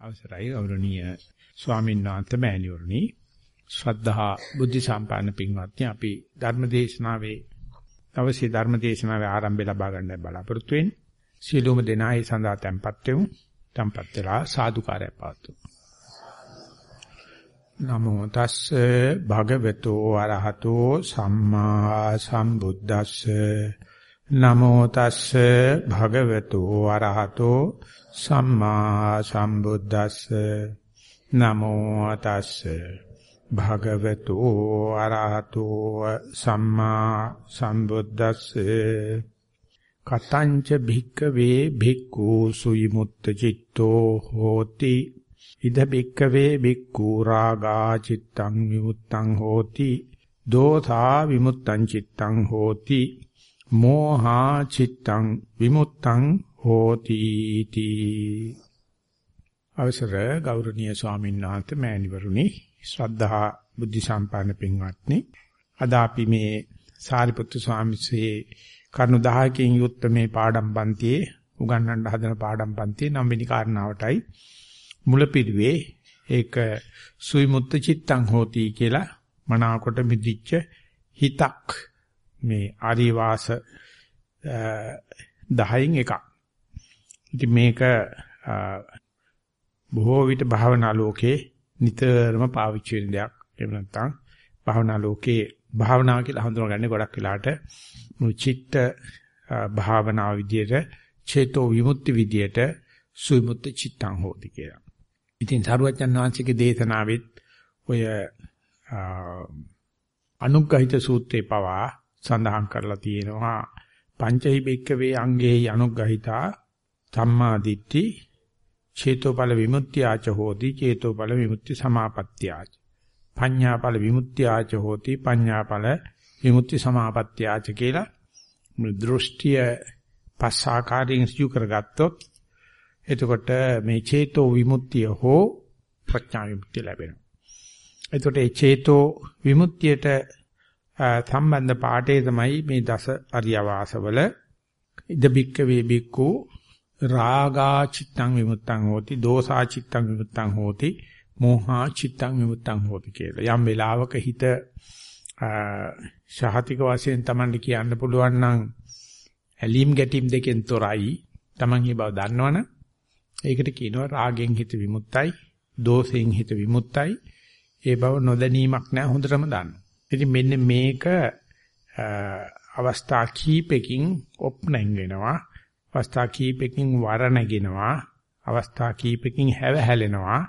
අවසරයි ගෞරවනීය ස්වාමීන් වහන්සේ මෑණිවරණි. ශ්‍රද්ධා බුද්ධ සම්පන්න පින්වත්නි අපි ධර්මදේශනාවේ අවශ්‍ය ධර්මදේශනාවේ ආරම්භය ලබා ගන්න බලාපොරොත්තු වෙන්නේ. සියලුම දෙනා ඒ සඳහා tempත් වෙමු. tempත් වෙලා සාදුකාරය පාතු නමෝ තස්සේ භගවතු වරහතෝ සම්මා සම්බුද්දස්සේ. නමෝ තස්සේ භගවතු වරහතෝ සම්මා සම්බුද්දස්ස. නමෝ තස්ස භගවතු ආරහතෝ සම්මා සම්බුද්දස්ස. කතංච භික්කවේ භික්ඛු සුයිමුත්ත චිත්තෝ හෝති. ඉද භික්කවේ භික්ඛු රාගා චිත්තං විමුත්තං හෝති. දෝසා විමුත්තං චිත්තං හෝති. මෝහා චිත්තං විමුත්තං හෝති තී අවසර ගෞරවනීය ස්වාමීන් වහන්සේ මෑණිවරුනි ශ්‍රද්ධා බුද්ධ සම්පන්න පින්වත්නි. අද අපි මේ සාරිපුත්තු ස්වාමීසේ කරුණු 10කින් යුක්ත මේ පාඩම් පන්තියේ උගන්වන්න හදන පාඩම් පන්තියේ නම් වෙනි කාරණාවටයි මුලපිරිවේ ඒක සුවිමුත්ත චිත්තං හෝති කියලා මනාකොට මිදිච්ච හිතක් මේ ආරිවාස 10න් එකක් ඉතින් මේක බොහෝ විට භාවනා ලෝකේ නිතරම පාවිච්චි වෙන දෙයක්. එහෙම නැත්නම් භාවනා ලෝකේ භාවනාව කියලා හඳුනගන්නේ ගොඩක් වෙලාට මුචිත්ත භාවනා විදියට චේතෝ විමුක්ති විදියට සුවිමුක්ති චිත්තං හෝති කියලා. ඉතින් සරුවචන් වහන්සේගේ දේශනාවෙත් ඔය අනුග්‍රහිත සූත්‍රේ පවා සඳහන් කරලා තියෙනවා පංචහි බෙක්කවේ අංගේ අනුග්‍රහිතා සම්මා දිට්ඨි චේතෝපල විමුක්තියාච හෝති චේතෝපල විමුක්ති සමාපත්තියාච පඤ්ඤාපල විමුක්තියාච හෝති පඤ්ඤාපල විමුක්ති සමාපත්තියාච කියලා දෘෂ්ටිය පස්සාකාරයෙන් සිදු කරගත්තොත් එතකොට මේ චේතෝ විමුක්තිය හෝ ප්‍රඥා විමුක්තිය ලැබෙනවා. එතකොට මේ චේතෝ විමුක්තියට සම්බන්ධ පාඩේ තමයි මේ දස අරියවාසවල ඉද බික්ක වේ බික්කු රාගා චිත්තං විමුත්තං හෝති දෝසා චිත්තං විමුත්තං හෝති මෝහා චිත්තං විමුත්තං හෝති කියලා. යම් වෙලාවක හිත ශාහතික වශයෙන් Tamanට කියන්න පුළුවන් නම් ඇලීම් ගැටීම් දෙකෙන් තොරයි Taman මේ බව දන්නවනේ ඒකට කියනවා රාගෙන් හිත විමුක්තයි දෝෂෙන් හිත විමුක්තයි ඒ බව නොදැනීමක් නෑ හොඳටම දන්න. ඉතින් මෙන්න මේක අවස්ථා කීපකින් ඔප්නයින් වෙනවා. අවස්ථා කීපකින් වර නැගිනවා. අවස්ථා කීපකින් හැව හැලෙනවා.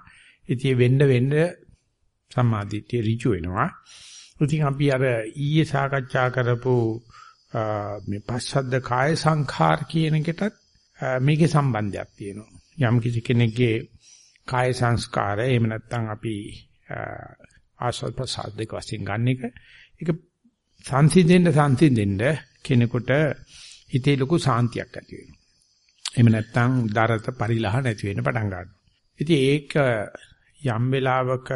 ඉතින් වෙන්න වෙන්න සම්මාදිට්ඨිය ඍජු වෙනවා. ඉතින් අපි අර ඊයේ සාකච්ඡා කරපු මේ පස්සද්ද කාය සංඛාර කියන එකටත් මේකේ සම්බන්ධයක් තියෙනවා. යම් කිසි කෙනෙක්ගේ කාය සංස්කාරය එහෙම නැත්නම් අපි ආස්වාද ප්‍රසාද දෙක වශයෙන් ගන්න එක ඒක සංසිඳෙන්න සංසිඳෙන්න කෙනෙකුට හිතේ ලොකු සාන්තියක් ඇති වෙනවා. එහෙම නැත්නම් දරත පරිලහ නැති වෙන්න පටන් ගන්නවා. ඉතින් ඒක යම් වෙලාවක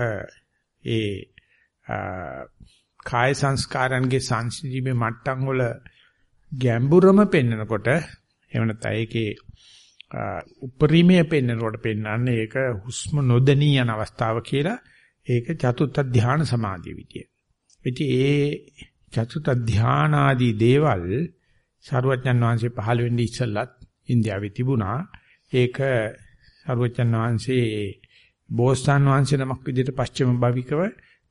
ඒ කාය සංස්කාරයන්ගේ සංසිඳීමේ මට්ටම් වල ගැඹුරම පෙන්නකොට එහෙම නැත්නම් ඒකේ උපරිමයේ පෙන්නනකොට පෙන්වන්නේ ඒක හුස්ම නොදෙනී යන අවස්ථාව කියලා ඒක චතුත්ථ ධාන සමාධිය විදිය. ඉතින් ඒ චතුත්ථ ධානාදී දේවල් සරුවච්චන් වහන්සේ පහළ වෙන්නේ ඉස්සෙල්ලත් ඉන්දියාවේ තිබුණා. ඒක සරුවච්චන් වහන්සේ බෝසතාන් වහන්සේ නමක් විදිහට පස්චිම භවිකව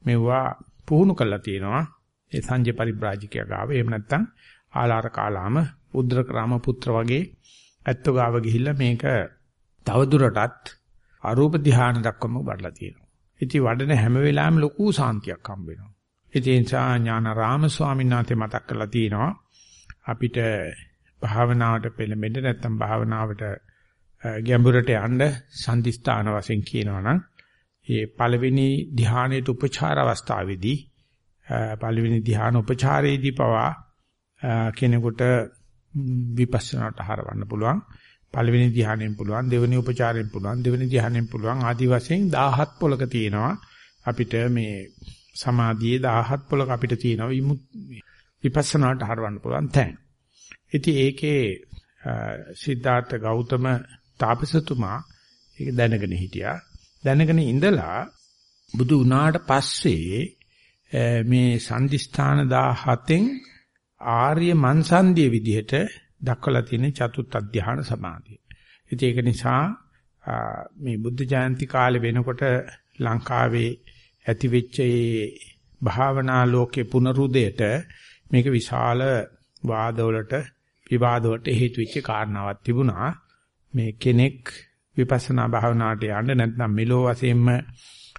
මෙවුවා පුහුණු කළා තියෙනවා. ඒ සංජය පරිබ්‍රාජිකයා ගාව. එහෙම නැත්නම් ආලාර කාලාම උද්දකරාම පුත්‍ර වගේ ඇත්තෝ ගාව ගිහිල්ලා මේක තවදුරටත් අරූප ධානය දක්වම වඩලා තියෙනවා. ඉතින් වඩන හැම වෙලාවෙම ලොකු සාන්තියක් හම්බ වෙනවා. ඉතින් ඒ නිසා ඥානාරාම ස්වාමීන් වහන්සේ මතක් කරලා තියෙනවා අපිට භාවනාවට පෙළඹෙන්න නැත්නම් භාවනාවට ගැඹුරට යන්න සම්දිස්ථාන වශයෙන් කියනවනම් ඒ පළවෙනි ධ්‍යානයේ උපචාර අවස්ථාවේදී පළවෙනි ධ්‍යාන උපචාරයේදී පවා කෙනෙකුට විපස්සනාට හරවන්න පුළුවන් පළවෙනි ධ්‍යානයෙන් පුළුවන් දෙවෙනි උපචාරයෙන් පුළුවන් දෙවෙනි ධ්‍යානයෙන් පුළුවන් ආදි වශයෙන් 17 පොලක තියෙනවා අපිට මේ සමාධියේ 17 පොලක අපිට තියෙනවා විපස්සනාට හරවන්න පුළුවන් තැන්. ඉතින් ඒකේ සිද්ධාර්ථ ගෞතම තාපසතුමා ඒක දැනගෙන හිටියා. දැනගෙන ඉඳලා බුදු වුණාට පස්සේ මේ සම්දිස්ථාන 17න් ආර්ය මන්සන්දිය විදිහට දක්වලා තියෙන චතුත් අධ්‍යාන සමාධිය. ඉතින් ඒක නිසා මේ බුද්ධ ජයන්ති කාලේ වෙනකොට ලංකාවේ ඇති වෙච්ච මේ භාවනා ලෝකේ පුනරුදයට මේක විශාල වාදවලට විවාදවලට හේතු වෙච්ච කාරණාවක් තිබුණා. මේ කෙනෙක් විපස්සනා භාවනාවට යන්න නැත්නම් මෙලෝ වශයෙන්ම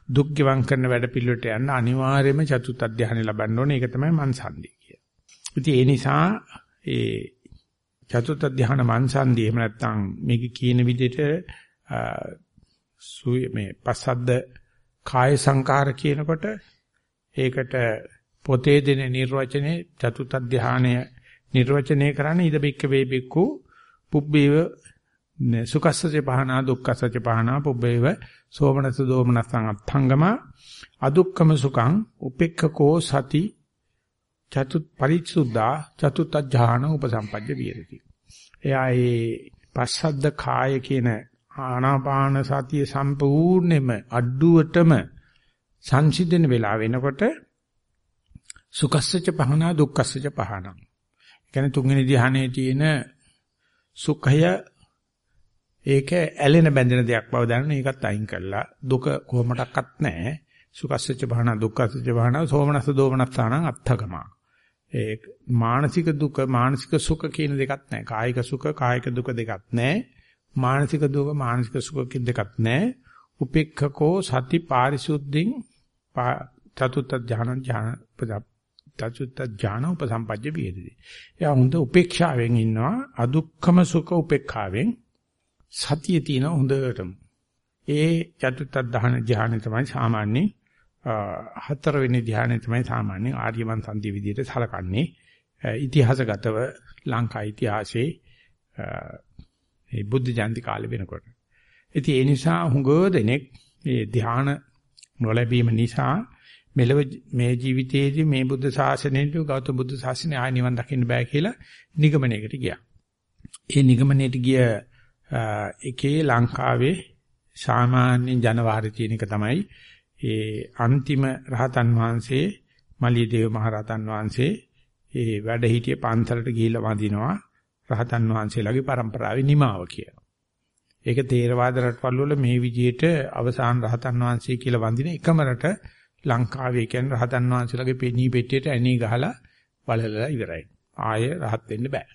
දුක් ගෙවම් කරන වැඩ පිළිවෙලට යන්න අනිවාර්යයෙන්ම චතුත් අධ්‍යාහනය ලබන්න ඕනේ. ඒක තමයි මන්සන්දී කිය. ඉතින් ඒ නිසා ඒ චතුත් අධ්‍යාහන මන්සන්දී එහෙම නැත්නම් මේක කියන විදිහට මේ පස්සද්ද කාය සංකාර කියනකොට ඒකට පොතේ දෙන නිර්වචනේ චතුත් අධ්‍යාහනය නිර්වචනය කරන්නේ ඉද බික්ක වේ බික්කු පුබ්බේව සුකස්සච පහනා දුක්ඛසච පහනා පුබ්බේව සෝමනස දෝමනසං අත්ංගම අදුක්කම සුඛං උපෙක්ඛකෝ සති චතුත් පරිච්ඡුද්දා චතුත් ඥාන උපසම්පජ්ජ විහෙරති. එයා ඒ පස්සද්ද කාය කියන ආනාපාන සතිය සම්පූර්ණයෙන්ම අඩුවටම සංසිඳන වෙලා වෙනකොට සුකස්සච පහනා දුක්ඛස්සච පහනා. කියන්නේ තුන්වෙනි ධ්‍යානයේ තියෙන සුඛය ඒක ඇලෙන බැඳෙන දෙයක් බව දැනන එකත් අයින් කරලා දුක කොහොමඩක්වත් නැහැ. සුඛස්සච්ච භාන දුක්ඛස්සච්ච භාන සෝමනස්ස දෝමනස්සානං අත්ථගම. ඒ මානසික දුක මානසික සුඛ කියන දෙකක් නැහැ. කායික සුඛ කායික දුක දෙකක් නැහැ. මානසික දුක මානසික සුඛ කියන දෙකක් නැහැ. උපේක්ඛකෝ සති පාරිසුද්ධින් චතුත්ථ ඥාන ඥාන චතුත්ථ ඥාන උපසම්පජ්ජ විහෙදී. එයා හොඳ උපේක්ෂාවෙන් ඉන්නවා අදුක්ඛම සුඛ උපේක්ඛාවෙන් සතිය තියෙන හොඳටම. ඒ චතුත්ථ ධාන ධ්‍යානෙ තමයි සාමාන්‍ය හතරවෙනි ධ්‍යානෙ තමයි සාමාන්‍ය ආර්යමන් සන්ධි විදිහට සලකන්නේ. ඉතිහාසගතව ලංකා ඉතිහාසයේ මේ බුද්ධ ජයන්ති කාලේ වෙනකොට. ඉතින් ඒ නිසා හුඟ දෙනෙක් මේ ධ්‍යාන නොලැබීම නිසා මෙලව මේ ජීවිතයේදී මේ බුද්ධ ශාසනයේදී ගෞතම බුද්ධ ශාසනය ආය නිවන් දකින්න බෑ කියලා නිගමනයකට ගියා. ඒ නිගමනයට ගිය එකේ ලංකාවේ සාමාන්‍ය ජනවාරි තියෙන එක තමයි ඒ අන්තිම රහතන් වහන්සේ මලියදේව මහ රහතන් වහන්සේ ඒ වැඩ හිටිය පන්සලට ගිහිල්ලා වඳිනවා රහතන් වහන්සේලාගේ પરම්පරාවේ නිමාව කියලා. ඒක තේරවාද රටවල් වල මේ විදිහට අවසාන රහතන් වහන්සේ කියලා වඳින එකම රට ලංකාවේ කියන්නේ රහතන් වහන්සේලාගේ පෙනී පෙට්ටියට ඇණී ගහලා බලලා ඉවරයි. ආය රහත් වෙන්න බෑ.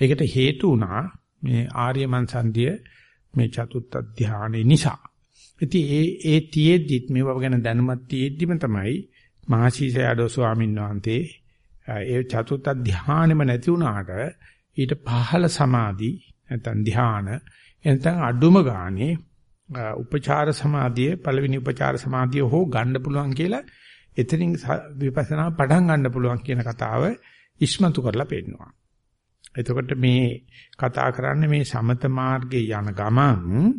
ඒකට හේතු වුණා මේ ආර්ය මන්සන්දිය මේ චතුත්ථ ධානයේ නිසා. ඉතින් ඒ ඒ තියේද්දිත් මේව ගැන දැනුමක් තියේද්දිම තමයි මහසීසයඩෝ ස්වාමීන් වහන්සේ ඒ චතුත්ථ ධානෙම නැති වුණාට ඊට පහළ සමාධි නැත්නම් ධාන එතන අඩුම ගානේ උපචාර සමාධිය පළවෙනි උපචාර සමාධිය හෝ ගන්න පුළුවන් කියලා එතනින් විපස්සනා පටන් ගන්න පුළුවන් කියන කතාව ඉස්මතු කරලා පෙන්නනවා. එතකොට මේ කතා කරන්නේ මේ සමත මාර්ගේ යන ගමන්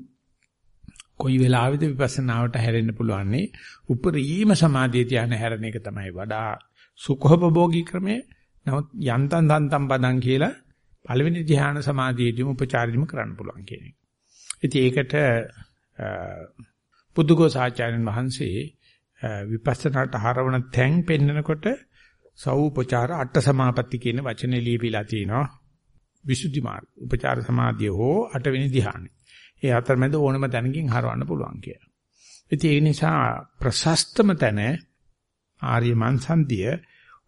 කොයි වෙලාවෙද විපස්සනාවට හැරෙන්න පුළුවන්නේ උපරිම සමාධිය තියන හැරෙන එක තමයි වඩා සුඛෝපභෝගී ක්‍රමය. නමුත් යන්තම් දන්තම් පදන් කියලා පළවෙනි ධ්‍යාන සමාධියේදීම උපචාරෙදිම කරන්න පුළුවන් කියන එක. ඉතින් ඒකට බුදුගෝසාචාර්යන් වහන්සේ විපස්සනාට හරවන තැන් පෙන්නකොට සෞපචාර අට සමාපatti කියන වචනේ ලියවිලා තිනවා විසුද්ධි මාර්ග. උපචාර සමාධිය හෝ අටවෙනි ධ්‍යානෙ. ඒ අතරමැද ඕනම තැනකින් හරවන්න පුළුවන් කියලා. ඉතින් ඒ නිසා ප්‍රශස්තම තැන ආර්ය මන්සන්දිය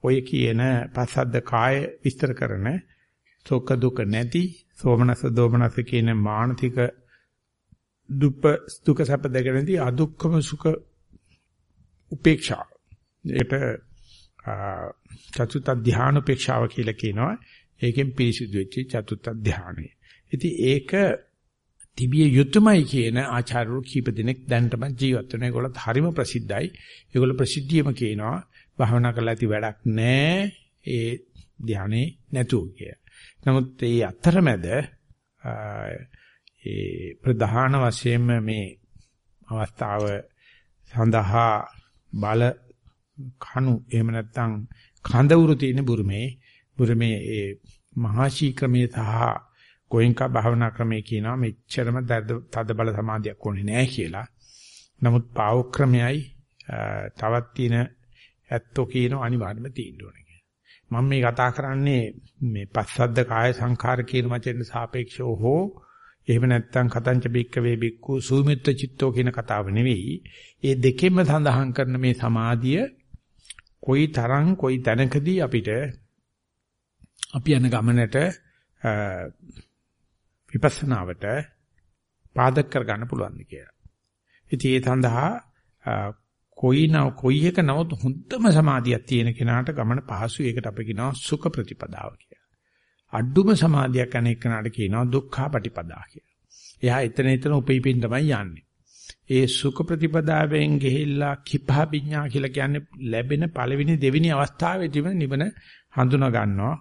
ඔය කියන පසද්ද කාය විස්තර කරන සෝක දුක නැති සෝමනස දෝමනස කියන මානසික දුප්ප දුක සැප දෙක නැති අදුක්කම සුඛ උපේක්ෂා. ඒකට චතුත් ධානය උපේක්ෂාව කියලා කියනවා. ඒකෙන් පිරිසිදු වෙච්ච චතුත්ථ ධානය. ඉතින් ඒක තිබිය යුතුයමයි කියන ආචාර්යවරු කීප දෙනෙක් දැනටම ජීවත් වෙන. ඒගොල්ලත් හරිම ප්‍රසිද්ධයි. ඒගොල්ලෝ ප්‍රසිද්ධියම කියනවා භාවනා කරලා ඇති වැඩක් නැහැ. ඒ ධානයේ නැතුව කිය. නමුත් මේ අතරමැද ඒ ප්‍රධාන වශයෙන්ම මේ අවස්ථාව සඳහා බල කණු එහෙම නැත්නම් කඳවුරු තියෙන බුරුමේ බුරුමේ ඒ මහා ශීක්‍රමයේ සහ ගෝයන්කා භාවනා ක්‍රමයේ කියනවා මෙච්චරම තද බල සමාධියක් ඕනේ නැහැ කියලා. නමුත් පාව ක්‍රමයයි තවත් තියෙන ඇත්තෝ කියන අනිවාර්යම තියෙන්න ඕනේ කියලා. මම මේ කතා කරන්නේ මේ පස්සද්ද කාය සංඛාර කියන වචෙන් සාපේක්ෂව හෝ එහෙම නැත්නම් කතංච බික්කවේ බික්කු සූමිත්‍ර චිත්තෝ කියන කතාව නෙවෙයි. ඒ දෙකෙන්ම සඳහන් කරන මේ සමාධිය කොයි තරම් කොයි තැනකදී අපිට අපි යන ගමනට විපස්සනාවට පාදක කරගන්න පුළුවන් කියලා. ඉතින් ඒ සඳහා කොයි නව කොයි එක නවත් හොඳම සමාධියක් තියෙන කෙනාට ගමන පහසු ඒකට අපි කියනවා සුඛ ප්‍රතිපදාව කියලා. අඩුම සමාධියක් අන එක්කනට කියනවා දුක්ඛා ප්‍රතිපදා කියලා. එයා එතන එතන උපෙයිපින් තමයි යන්නේ. ඒ සුඛ ප්‍රතිපදාවෙන් ගෙහිලා කිපා විඥා කියලා කියන්නේ ලැබෙන පළවෙනි දෙවෙනි අවස්ථාවේදීම නිවන හඳුනා ගන්නවා.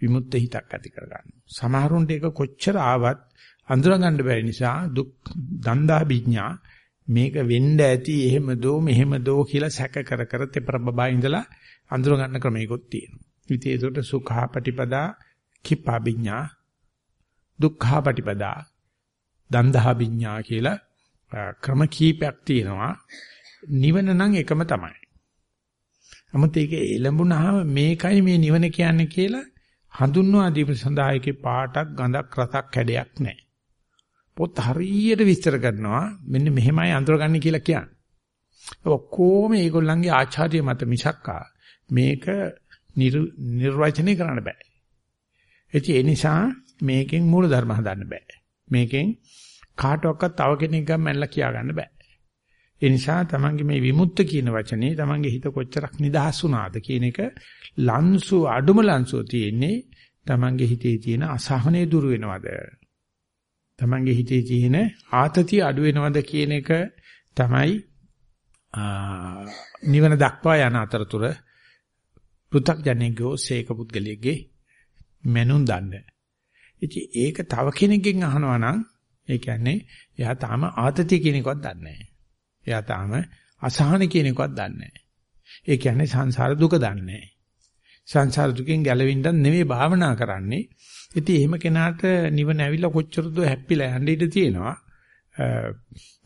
විමුක්ත හිතක් ඇති කර ගන්නවා. සමහරුන්ට ඒක කොච්චර ආවත් අඳුනා ගන්න බැරි නිසා දුක් දන්දා විඥා මේක වෙන්න ඇති එහෙම දෝ මෙහෙම දෝ කියලා සැක කර කර තෙපර බබා ඉඳලා අඳුර ගන්න ක්‍රමයකොත් තියෙනවා. ඉතින් ඒකට සුඛා ප්‍රතිපදා කිපා විඥා දුක්ඛා ප්‍රතිපදා දන්දහා විඥා කියලා ක්‍රම කීපයක් තියෙනවා. නිවන නම් එකම තමයි. නමුත් ඒක එළඹුණාම මේකයි මේ නිවන කියන්නේ කියලා හඳුන්වා දීම සඳහා ඒකේ පාටක් ගඳක් රසක් කැඩයක් නැහැ. පොත් හරියට විස්තර කරනවා මෙන්න මෙහෙමයි අඳුරගන්නේ කියලා කියන්නේ. ඔක්කොම ඒගොල්ලන්ගේ ආචාර්ය මත මිසක්කා මේක නිර්වචනය කරන්න බෑ. ඒ නිසා මේකෙන් මූල ධර්ම හදන්න බෑ. මේකෙන් කාටවත් තව කෙනෙක් ගම් මැනලා කියා ගන්න බෑ. ඒ නිසා තමන්ගේ මේ විමුක්ත කියන වචනේ තමන්ගේ හිත කොච්චරක් නිදහස් වුණාද කියන එක ලන්සු අඩුම ලන්සුව තියෙන්නේ තමන්ගේ හිතේ තියෙන අසහනේ දුරු වෙනවද? තමන්ගේ හිතේ තියෙන ආතතිය අඩු වෙනවද කියන එක තමයි නිවන දක්වා යන අතරතුර පෘථග්ජනෙකෝ සේක පුද්ගලයේ මනුන් දන්නේ. ඉතින් ඒක තව කෙනෙක්ගෙන් අහනවා නම් ඒ කියන්නේ එයා තාම ආතතිය කියන එකවත් දන්නේ නැහැ. එයා තාම අසහන කියන එකවත් දන්නේ නැහැ. ඒ කියන්නේ සංසාර දුක දන්නේ නැහැ. සංසාර දුකෙන් ගැලවෙන්න නෙවෙයි භාවනා කරන්නේ. ඉතින් එහෙම කෙනාට නිවන ඇවිල්ලා කොච්චරද හැප්පිලා යන්න ඉඩ තියෙනවා.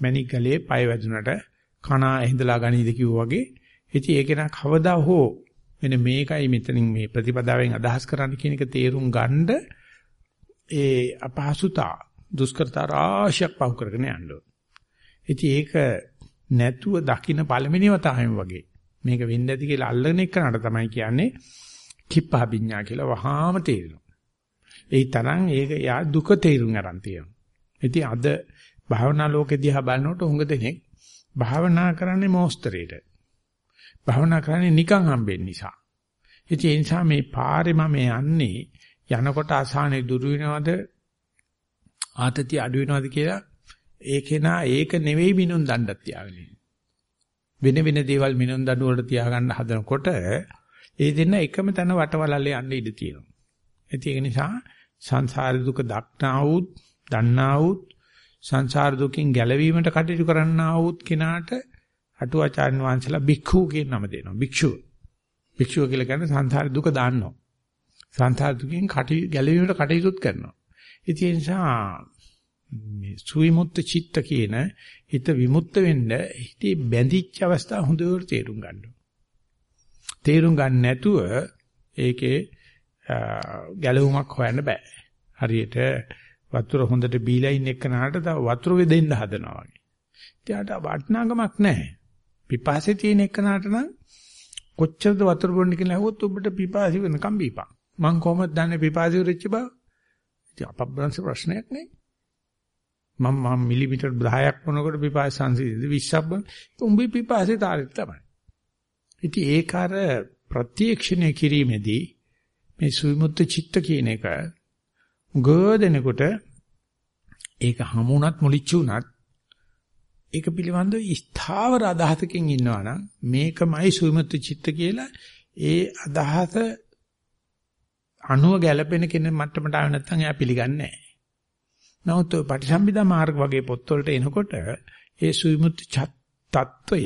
මණිකලේ පය වැදුනට කණා ඇහිඳලා ගනීද කිව්වා වගේ. ඉතින් ඒක නා කවදා හෝ මෙන්න මේකයි මෙතනින් මේ ප්‍රතිපදාවෙන් අදහස් කරන්න කියන එක තේරුම් ගන්න ඒ අපහසුතා දුෂ්කරතා රාශියක් පහු කරගෙන යන්න ඕන. ඉතින් ඒක නැතුව දකින්න පළවෙනි වතාවෙම වගේ මේක වෙන්නේ නැති කියලා අල්ලගෙන එක්කනට තමයි කියන්නේ කිප්පා විඤ්ඤා කියලා වහාම තේරෙනවා. ඒ තරම් ඒක යා දුක තේරුම් ගන්න තියෙනවා. ඉතින් අද භාවනා ලෝකෙ දිහා බලනකොට උඟ දෙනෙක් භාවනා කරන්නේ මොස්තරේට. භාවනා කරන්නේ නිකන් හම්බෙන්න නිසා. ඉතින් ඒ නිසා මේ පාරේ මම යන්නේ යනකොට අසහනේ දුරු වෙනවද ආතතිය අඩු වෙනවද කියලා ඒකේනා ඒක නෙවෙයි මිනුම් දණ්ඩක් තියාගෙන වෙන වෙන දේවල් මිනුම් දඬු වලට තියාගන්න හදනකොට ඒ දෙන්න එකම තැන වටවලල්ලේ යන්න ඉඩ තියෙනවා. ඒක නිසා සංසාර දුක දක්නා වූත් දන්නා වූත් සංසාර දුකින් ගැලවීමට කටයුතු කරන්නා වූත් කෙනාට අටුවාචාර්ය වංශලා භික්ඛු කියන නම දෙනවා. භික්ෂුව. භික්ෂුව කියලා කියන්නේ සංසාර දුක දාන්නවා. සංසාර දුකින් කටයුතු ගැලවීමට කටයුතුත් කරනවා. ඉතින් ඒ නිසා මේ සුවිමුත්ත චිත්ත කියන හිත විමුක්ත වෙන්න හිතේ බැඳිච්ච අවස්ථාව හොඳට තේරුම් ගන්න තේරුම් ගන්න නැතුව ඒකේ ගැලවුමක් හොයන්න බෑ. හරියට වතුර හොඳට බීලා ඉන්න එක්කනට තව වතුර වෙදෙන්න හදනවා වගේ. එයාට වටනාගමක් නැහැ. පිපාසෙ තියෙන එක්කනට නම් කොච්චරද වතුර බොන්න කියලා ඇහුවොත් ඔබට පිපාසි වෙනකම් බීපන්. මං කොහොමද දන්නේ පිපාසි වෙච්ච බව? ඉතින් අපබ්‍රංශ ප්‍රශ්නයක් නේ. මම මම මිලිමීටර් 10ක් වුණකොට පිපාස සංසිඳිද 20ක් වුණ. උඹේ පිපාසේ තාරෙත් තමයි. ඉතින් ඒක අර ප්‍රත්‍යක්ෂණය කිරීමේදී මේ සුවිමුත්ත චිත්ත කියන එක ගොඩනෙකොට ඒක හමුණත් මුලිච්ච උනත් ඒක පිළිබඳව ස්ථාවර අදහසකින් ඉන්නවා නම් මේකමයි සුවිමුත්ත චිත්ත කියලා ඒ අදහස අනුව ගැළපෙන කෙනෙක් මට්ටමට ආව නැත්නම් එයා පිළිගන්නේ නැහැ. නමුත් ඔය පටිසම්භිදා මාර්ග වගේ පොත්වලට එනකොට ඒ සුවිමුක්ති තත්වය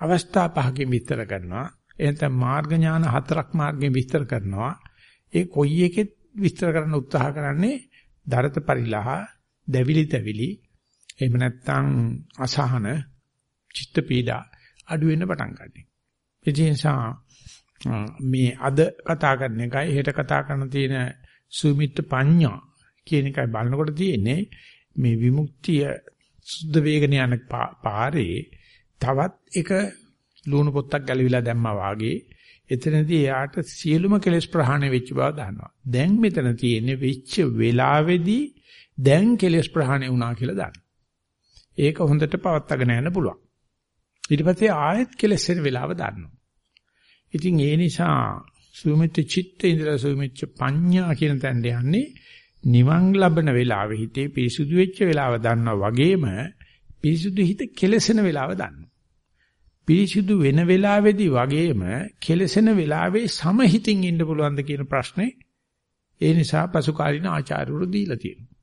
අවස්ථා පහකින් විස්තර කරනවා. එතන මාර්ග ඥාන හතරක් මාර්ගයෙන් විස්තර කරනවා. ඒ කොයි එකෙත් විස්තර කරන්න උත්සාහ කරන්නේ දරත පරිලහ, දැවිලි තැවිලි, එහෙම නැත්නම් අසහන, චිත්ත පීඩා අඩු වෙන්න පටන් ගන්නවා. ඒ නිසා මේ අද කතා කරන එකයි හෙට කතා කරන තියෙන සුමිත්ත පඤ්ඤා කියන එකයි බලනකොට තියෙන්නේ මේ විමුක්තිය සුද්ධ වේගන යන පාරේ තවත් එක ලුණු පොත්තක් ගැලවිලා දැම්මා වාගේ එතනදී එයාට සියලුම කෙලෙස් ප්‍රහාණය වෙච්ච බව දන්නවා. දැන් මෙතන තියෙන්නේ වෙච්ච වෙලාවේදී දැන් කෙලෙස් ප්‍රහාණය වුණා කියලා දන්න. ඒක හොඳට පවත්වාගෙන යන්න පුළුවන්. ඊට පස්සේ ආයෙත් කෙලෙස් වෙන වෙලාව දන්නවා. ඉතින් ඒ නිසා සුමිත චිත්ත ඉඳලා සුමිච්ච පඤ්ඤා කියන තැනට යන්නේ නිවන් ලබන වෙලාවෙ හිතේ පිරිසුදු වෙච්ච වෙලාව දන්නා වගේම පිරිසුදු හිත කෙලසෙන වෙලාව දන්නවා. පිරිසුදු වෙන වෙලාවේදී වගේම කෙලසෙන වෙලාවේ සමහිතින් ඉන්න පුළුවන්ද කියන ප්‍රශ්නේ ඒ නිසා පසුකාලීන ආචාර්යවරු දීලා තියෙනවා.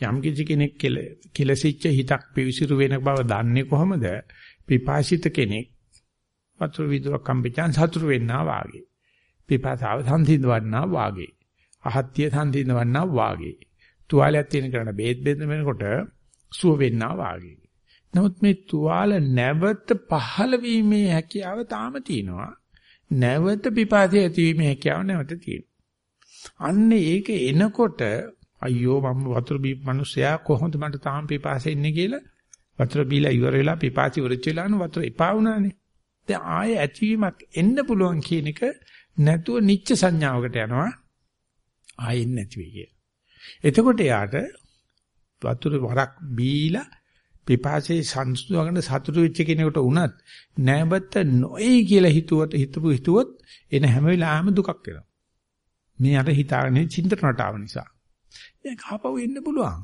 යම් කිසි කෙනෙක් කෙලසිච්ච හිතක් පිවිසිරු වෙන බව දන්නේ කොහොමද? පිපාසිත කෙනෙක් වතුර විදුරක් කම්පිචාන් සතුරු වෙන්නා වාගේ. පිපාසාව සංසිඳවන්නා වාගේ. අහත්ය සංසිඳවන්නා වාගේ. තුවාලයක් තියෙන කරන බේත් බෙද වෙනකොට සුව වෙන්නා වාගේ. නමුත් මේ තුවාල නැවත පහළ වීමේ හැකියාව තාම තියෙනවා. නැවත පිපාසය ඇතිවීමේ හැකියාව නැවත තියෙනවා. අන්න ඒක එනකොට අයියෝ මම වතුර බීප මිනිස්සයා කොහොමද මට තාම පිපාසෙ ඉන්නේ කියලා වතුර බීලා ඉවර වෙලා පිපාසි ඉවරච්ච වෙලාන වතුර එපා වුණානේ. දැන් ආයේ ඇතිවීමක් එන්න පුළුවන් කියන එක නැතුව නිච්ච සංඥාවකට යනවා. ආයෙත් නැති වෙයි කිය. එතකොට යාට වතුර වරක් බීලා පිපාසයේ සංසුදවගෙන සතුටු වෙච්ච කෙනෙකුට වුණත් නැවත නොයි කියලා හිතුවට හිතපු හිතුවොත් එන හැම වෙලාවෙම දුකක් එනවා. මේ අර හිතාගෙන චින්තනට ආව නිසා. දැන් ආපහු එන්න පුළුවන්.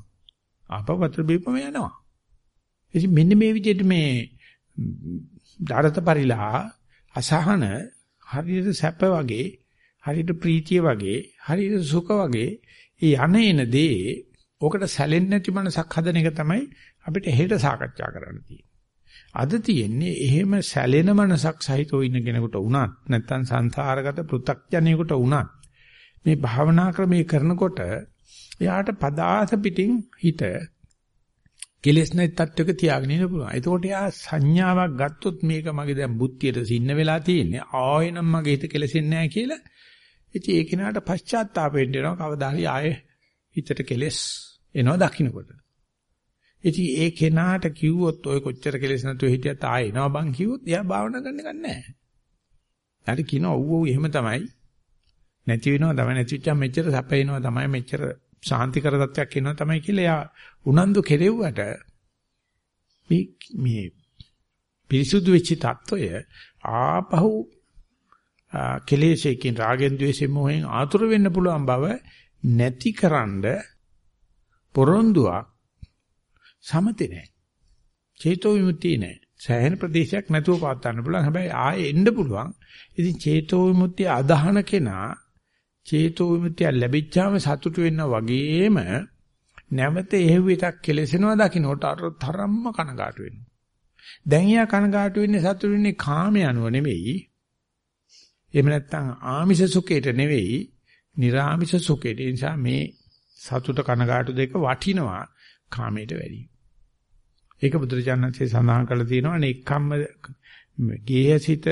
ආපහු වතුර බීපම යනවා. ඉතින් මෙන්න මේ විදිහට මේ ධාරත පරිලා අසහන හරියට සැප වගේ හරියට ප්‍රීතිය වගේ හරියට සුඛ වගේ ඒ යන එන දේ ඕකට සැලෙන්නේ නැති මනසක් හදන එක තමයි අපිට හෙට සාකච්ඡා කරන්න තියෙන්නේ. අද තියෙන්නේ එහෙම සැලෙන මනසක් සහිතව ඉන්න කෙනෙකුට වුණත් නැත්නම් සංසාරගත පෘ탁ජනයෙකුට වුණත් මේ භාවනා ක්‍රමයේ කරනකොට එයාට පදාස පිටින් හිත කෙලෙස් නැති තත්වයක තියාගෙන ඉන්න පුළුවන්. එතකොට යා සංඥාවක් ගත්තොත් මේක මගේ දැන් බුද්ධියට සින්න වෙලා තියෙන්නේ. ආයෙනම් මගේ හිත කෙලෙසෙන්නේ නැහැ කියලා. ඉතින් ඒ කෙනාට පශ්චාත්තාප වෙන්න වෙනවා කවදා හරි ආයේ හිතට කෙලෙස් එනවා දකින්නකොට. ඉතින් ඒ කෙනාට කිව්වොත් ඔය කොච්චර කෙලෙස් නැතුව හිටියත් ආයේ එනවා බං කිව්වොත් එයා භාවනා කරන්න ගන්නෑ. ඊට කියන ඔව් ඔව් එහෙම තමයි. නැති වෙනවා තමයි නැතිච්චා මෙච්චර සැපේනවා තමයි මෙච්චර සාන්තිකර තත්වයක් එනවා තමයි කියලා එයා උනන්දු කෙරෙව්වට මේ මේ පිරිසුදු වෙච්ච තත්වය ආපහු කෙලෙසකින් රාගෙන් ద్వේෂෙන් මොහෙන් ආතුර වෙන්න පුළුවන් බව නැතිකරන්ඩ පොරොන්දුවක් සමතේ නැහැ. චේතෝ විමුක්තිය නැහැ. සෑහෙන ප්‍රදේශයක් නැතුව පාත් ගන්න පුළුවන්. හැබැයි ආයෙ එන්න පුළුවන්. ඉතින් චේතෝ විමුක්තිය අදහන කෙනා චේතෝ විමුක්තිය ලැබිච්චාම සතුටු වෙන්න වගේම නැවත එහෙව් එකක් කෙලෙසෙනවා දකින්නට අර තරම්ම කනගාටු වෙනවා. දැන් යා කනගාටු වෙන්නේ සතුටු වෙන්නේ කාමයේ අනුව නෙවෙයි. එහෙම නැත්නම් ආමිෂ සුඛයට නෙවෙයි, නිර්ආමිෂ සුඛයට. ඒ නිසා මේ සතුට කනගාටු දෙක වටිනවා කාමයට වැඩියි. ඒක බුදුරජාණන්සේ සඳහන් කරලා තියෙනවා නෙක්ඛම්ම ගේහසිත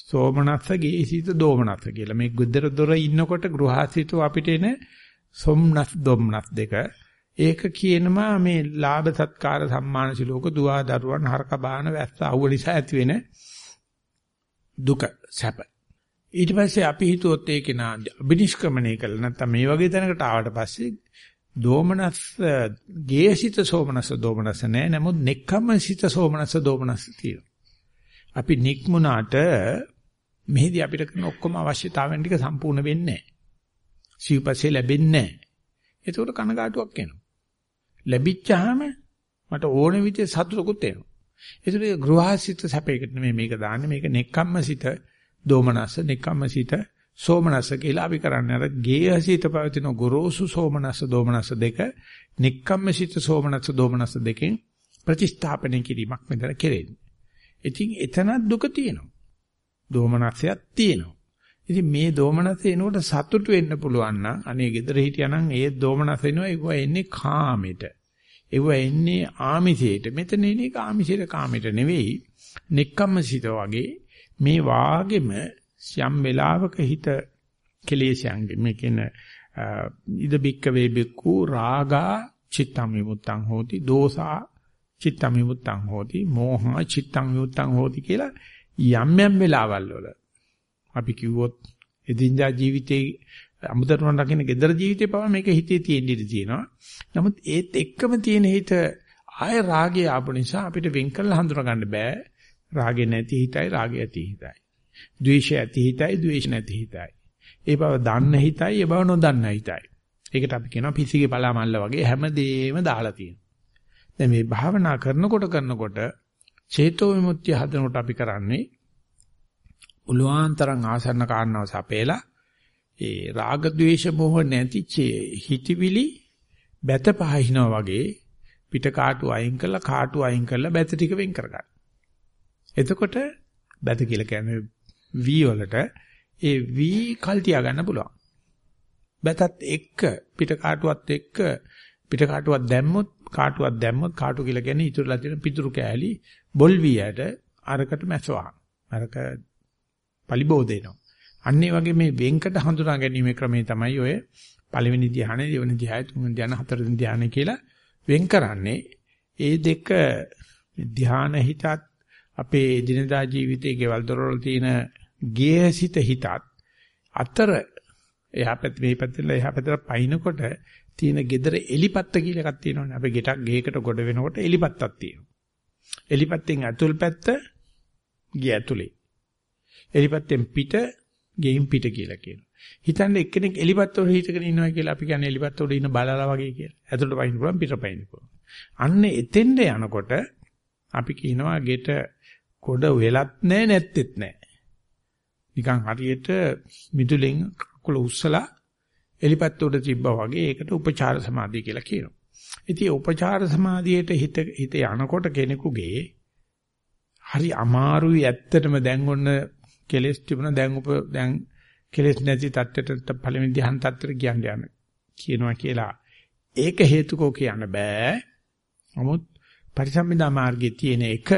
සෝමනස්ස ගේහසිත දෝමනස්ස කියලා. මේ ගෙදර දොර ඉන්නකොට ගෘහාසිතව අපිට එන සොම්නස් දොම්නස් දෙක ඒක කියනවා මේ ලාභ සත්කාර සම්මාන සිලෝක දුවා දරුවන් හරක බාන වැස්ස අවුව නිසා ඇති වෙන දුක සැප ඊට පස්සේ අපි හිතුවොත් ඒක නා අබිනිෂ්ක්‍මණය කළා නැත්නම් මේ වගේ තැනකට ආවට පස්සේ දෝමනස් ගේසිත සෝමනස දෝමනස නෑ නමුත් නෙක්ඛම්ම සිත සෝමනස දෝමනස තියෙනවා අපි නික්මුණාට මෙහිදී අපිට කරන ඔක්කොම අවශ්‍යතාවයන් ටික සම්පූර්ණ වෙන්නේ නැහැ. සිව්පස්සේ ලැබෙන්නේ නැහැ. ඒකට කනගාටුවක් එනවා. ලැබිච්චාම මට ඕන විදිහට සතුටකුත් එනවා. ඒකට ගෘහාසිත සැපයකට නෙමෙයි මේක දාන්නේ මේක නෙක්කම්මසිත දෝමනස්ස නෙක්කම්මසිත සෝමනස්ස කියලා අපි කරන්නේ අර ගේහසිත පවතින ගොරෝසු සෝමනස්ස දෝමනස්ස දෙක නෙක්කම්මසිත සෝමනස්ස දෝමනස්ස දෙකෙන් ප්‍රතිස්ථාපනය කිරීමක් මෙතන කෙරෙන්නේ. ඉතින් එතනත් දුක තියෙනවා. දෝමනස්සයක් තියෙනවා. ඉතින් මේ දෝමනස එනකොට සතුටු වෙන්න පුළුවන් නම් අනේ gedara හිටියානම් ඒ දෝමනස එනවා ඒක එන්නේ කාමෙට. ඒව එන්නේ ආමිෂයට. මෙතන එන්නේ ආමිෂයට කාමෙට නෙවෙයි. නෙක්කම්මසිත වගේ මේ වාගෙම යම් වෙලාවක හිත කෙලෙසයන්ගේ මේ කියන ඉද බික්ක වේ බික්කු රාගා චිත්තම් විමුත්තං හෝති දෝසා චිත්තම් විමුත්තං හෝති මෝහා චිත්තම් විමුත්තං හෝති කියලා යම් යම් වෙලාවල් වල අපි කිව්වොත් එදිනදා ජීවිතේ අමුදරුවන් රකින්න gedara ජීවිතේ පවා මේක හිතේ තියෙන්න ඉඩ තියෙනවා. නමුත් ඒත් එක්කම තියෙන හිත ආය රාගය ආපු නිසා අපිට වෙන් කරලා හඳුනා ගන්න බෑ. රාගේ නැති හිතයි රාගය ඇති හිතයි. ද්වේෂය ඇති හිතයි ද්වේෂ නැති හිතයි. ඒ බව දන්න හිතයි ඒ බව නොදන්න හිතයි. ඒකට අපි කියනවා පිසිගේ බලාමල්ල වගේ හැමදේම දාලා තියෙනවා. දැන් මේ භාවනා කරනකොට කරනකොට චේතෝ විමුක්තිය හදනකොට අපි කරන්නේ උලුවාන්තරං ආසන්න කාරණාව සපේලා ඒ රාග ద్వේෂ මොහ නැති හිතවිලි බැත පහිනවා වගේ පිට කාටු අයින් කරලා කාටු අයින් කරලා බැත ටික වෙන් කරගන්න. එතකොට බැත කියලා කියන්නේ V වලට ඒ V කල් තියා ගන්න පුළුවන්. බැතත් එක්ක පිට කාටුවත් එක්ක පිට කාටුවක් දැම්මොත් කාටුවක් දැම්මොත් කාටු කියලා කියන්නේ ඉතුරුලා තියෙන පිටුරු කෑලි බොල් වියට අරකට මැසවා. අරක පලිබෝදේනවා. අන්න ඒ වගේ මේ වෙන්කට හඳුනා ගැනීමේ ක්‍රමය තමයි ඔය පළවෙනි ධ්‍යානෙ, දෙවෙනි ධ්‍යානෙ, තුන්වෙනි ධ්‍යානෙ, හතරවෙනි ධ්‍යානෙ කියලා වෙන් කරන්නේ. ඒ දෙක ධ්‍යාන හිතත් අපේ දිනදා ජීවිතයේ ගෙවල් දොරවල් තියෙන ගේහසිත හිතත් අතර එහා පැත්ත මේ පැත්තට එහා පැත්තට පයින්නකොට තියෙන gedara එලිපත්ත කියලා එකක් තියෙනවනේ. අපි ගෙටක් ගේකට ගොඩ වෙනකොට එලිපත්තක් තියෙනවා. එලිපත්තෙන් ඇතුල් පැත්ත ගේ ඇතුලේ. එලිපත්තෙන් පිට ගෙයින් පිට කියලා කියනවා. හිතන්න එක්කෙනෙක් එලිපත්ත උඩ හිටගෙන ඉන්නවා කියලා අපි කියන්නේ එලිපත්ත උඩ ඉන්න බලාලා වගේ කියලා. ඇතුළට පයින්න පුළුවන් පිට පයින්න පුළුවන්. අන්න එතෙන්ද යනකොට අපි කියනවා ගෙට කොට වෙලත් නැහැ නැත්තේත් නැහැ. නිකන් හරියට මිදුලෙන් කුල උස්සලා එලිපත්ත උඩ තිබ්බා වගේ ඒකට උපචාර සමාධිය කියලා කියනවා. ඉතින් උපචාර සමාධියට හිත හිත යනකොට කෙනෙකුගේ හරි අමාරුයි ඇත්තටම දැන් ඔන්න කෙලස් තිබුණා දැන් උප දැන් කෙලස් නැති තත්ත්වයට පළවෙනි ධ්‍යාන තත්ත්වයට කියන්න යන කියනවා කියලා ඒක හේතුකෝ කියන්න බෑ නමුත් පරිසම්මිදා මාර්ගයේ තියෙන එක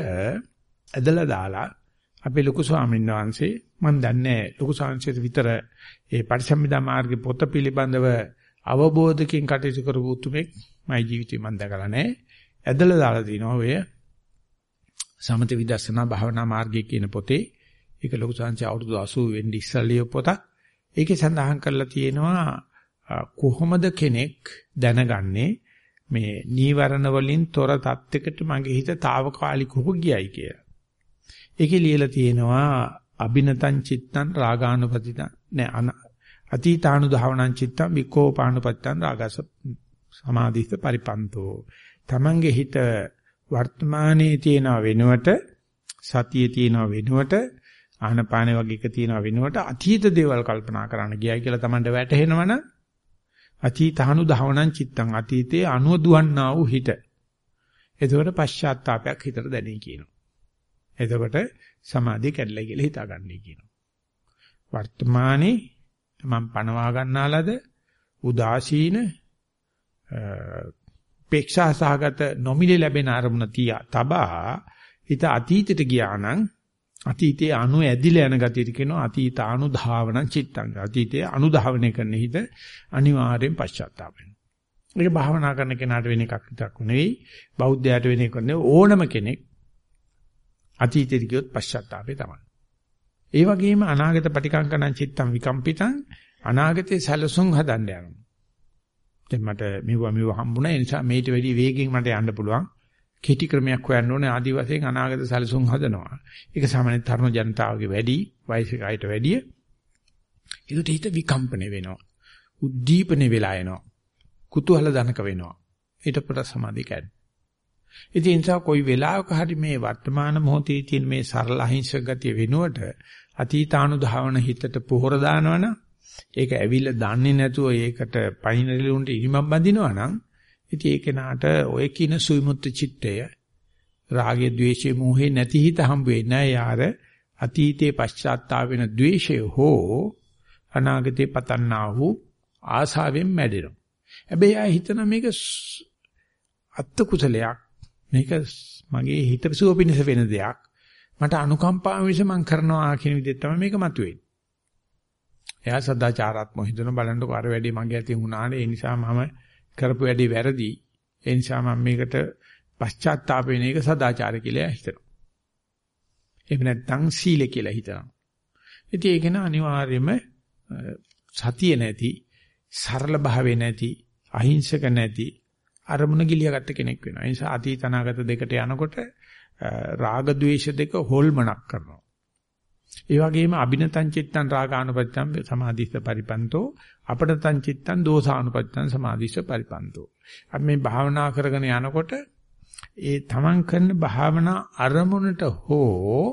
ඇදලා දාලා අපේ ලොකු ස්වාමීන් වහන්සේ මම දන්නේ ලොකු ස්වාමීන්සේට විතර ඒ පරිසම්මිදා මාර්ගේ පොත පිළිබඳව අවබෝධකින් කටයුතු කරපු උතුමෙක් මයි ජීවිතේ මම දැකලා නැහැ ඇදලා දාලා තිනවා ඔය සමත විදර්ශනා භාවනා මාර්ගය කියන පොතේ ඒක ලොකු සංසය අවුරුදු 80 වෙන්න ඉස්සල්ලිය පොතක්. ඒකේ සඳහන් කරලා තියෙනවා කොහොමද කෙනෙක් දැනගන්නේ මේ නීවරණ වලින් තොර තත්යකට මගේ හිත తాවකාලිකව ගියයි කියලා. ඒකේ ලියලා තියෙනවා අබිනතං චිත්තං රාගානුපතිතං නෑ අතීතානු ධාවනං චිත්තං විකෝපානුපත්තං රාගස සමාධිස්ත පරිපන්තෝ. Tamange හිත වර්තමානයේ තියෙන වෙනුවට සතියේ තියෙන වෙනුවට ආහනපානේ වගේ එක තියෙනවා වෙනුවට අතීත දේවල් කල්පනා කරන්න ගියයි කියලා Tamanට වැටහෙනවනම් අතීතහනු දහවණං චිත්තං අතීතයේ අනුව දුවන්නා වූ හිත. එතකොට පශ්චාත්තාවයක් හිතට දැනේ කියනවා. එතකොට සමාධිය කැඩලා කියලා හිතාගන්නයි කියනවා. වර්තමානයේ මම පණවා ගන්නාලද උදාසීන පේක්ෂා සහගත නොමිලේ ලැබෙන අරමුණ තියා තබා හිත අතීතයට ගියා නම් අතීතයේ අනු ඇදිලා යන ගතියට කියනවා අතීත අනුධාවන චිත්තං. අතීතයේ අනුධාවනය කරන හිත අනිවාර්යෙන් පශ්චාත්තාප වෙනවා. මේක භාවනා කරන කෙනාට වෙන එකක් විතරක් නෙවෙයි බෞද්ධයාට වෙන එකක් නෙවෙයි ඕනම කෙනෙක් අතීතයට ගියොත් පශ්චාත්තාපේ තමයි. ඒ වගේම අනාගත පටිකංකණං චිත්තං විකම්පිතං අනාගතේ සැලසුම් හදන්න යනවා. දැන් මට මෙවුවා මෙවුවා හම්බුණා ඒ නිසා මේට වැඩි වේගෙන් මට යන්න පුළුවන්. කෙටි ක්‍රමයක් හොයන්න ඕනේ ආදි වශයෙන් අනාගත සැලසුම් හදනවා. ඒක සාමාන්‍ය තරුණ ජනතාවගේ වැඩි වයසක අයට වැඩිය. ඒකට හිත විකම්පණය වෙනවා. උද්දීපන වෙලා එනවා. කුතුහල දනක වෙනවා. ඊට පස්සේ සමාධිය කැඩෙනවා. ඉතින් ඒ නිසා කොයි වෙලාවක හරි මේ වර්තමාන මොහොතේ තියෙන මේ සරල අහිංසක ගතිය වෙනුවට අතීතානුධාවන හිතට පොහොර දානවනම් ඒක ඇවිල්ලා දන්නේ නැතුව ඒකට පයින්රිලුන්ට ඉරිමම් බඳිනවනම් ඉතින් ඒක නාට ඔය කින සුවිමුත්ති චිත්තය රාගය ద్వේෂය මෝහේ නැති හිත හම්බ වෙන්නේ යාර අතීතේ පශ්චාත්තාප වෙන ద్వේෂය හෝ අනාගතේ පතන්නා වූ ආසාවෙන් මැඩෙනවා. හැබැයි ආ හිතන මේක අත්තු කුසලයක් මේක මගේ හිත සුව පිණිස වෙන දෙයක්. මට අනුකම්පාව විස මම කරනවා කියන විදිහට තමයි මේක මතුවෙන්නේ. එයා සදාචාරාත්මක හිතන බලන්නකො අර වැඩේ මගේ අතින් වුණානේ ඒ නිසා මම කරපු වැඩේ වැරදි. ඒ නිසා මම මේකට පශ්චාත්තාප වෙන එක සදාචාර කියලා හිතනවා. එහෙම නැත්නම් සීල කියලා හිතනවා. ඉතින් ඒක න අනිවාර්යයෙන්ම සතිය නැති, සරල භාවය නැති, අහිංසක නැති අරමුණ ගිලියාගත්ත කෙනෙක් වෙනවා. ඒ නිසා අතීත අනාගත දෙකට යනකොට රාග ద్వේෂ දෙක හොල්මනක් කරනවා. ඒ වගේම අබිනතං චිත්තං රාගානුපත්තං සමාධිස්ස පරිපන්තෝ අපනතං චිත්තං දෝසානුපත්තං සමාධිස්ස පරිපන්තෝ. අපි මේ භාවනා කරගෙන යනකොට ඒ තමන් කරන භාවනා අරමුණට හෝ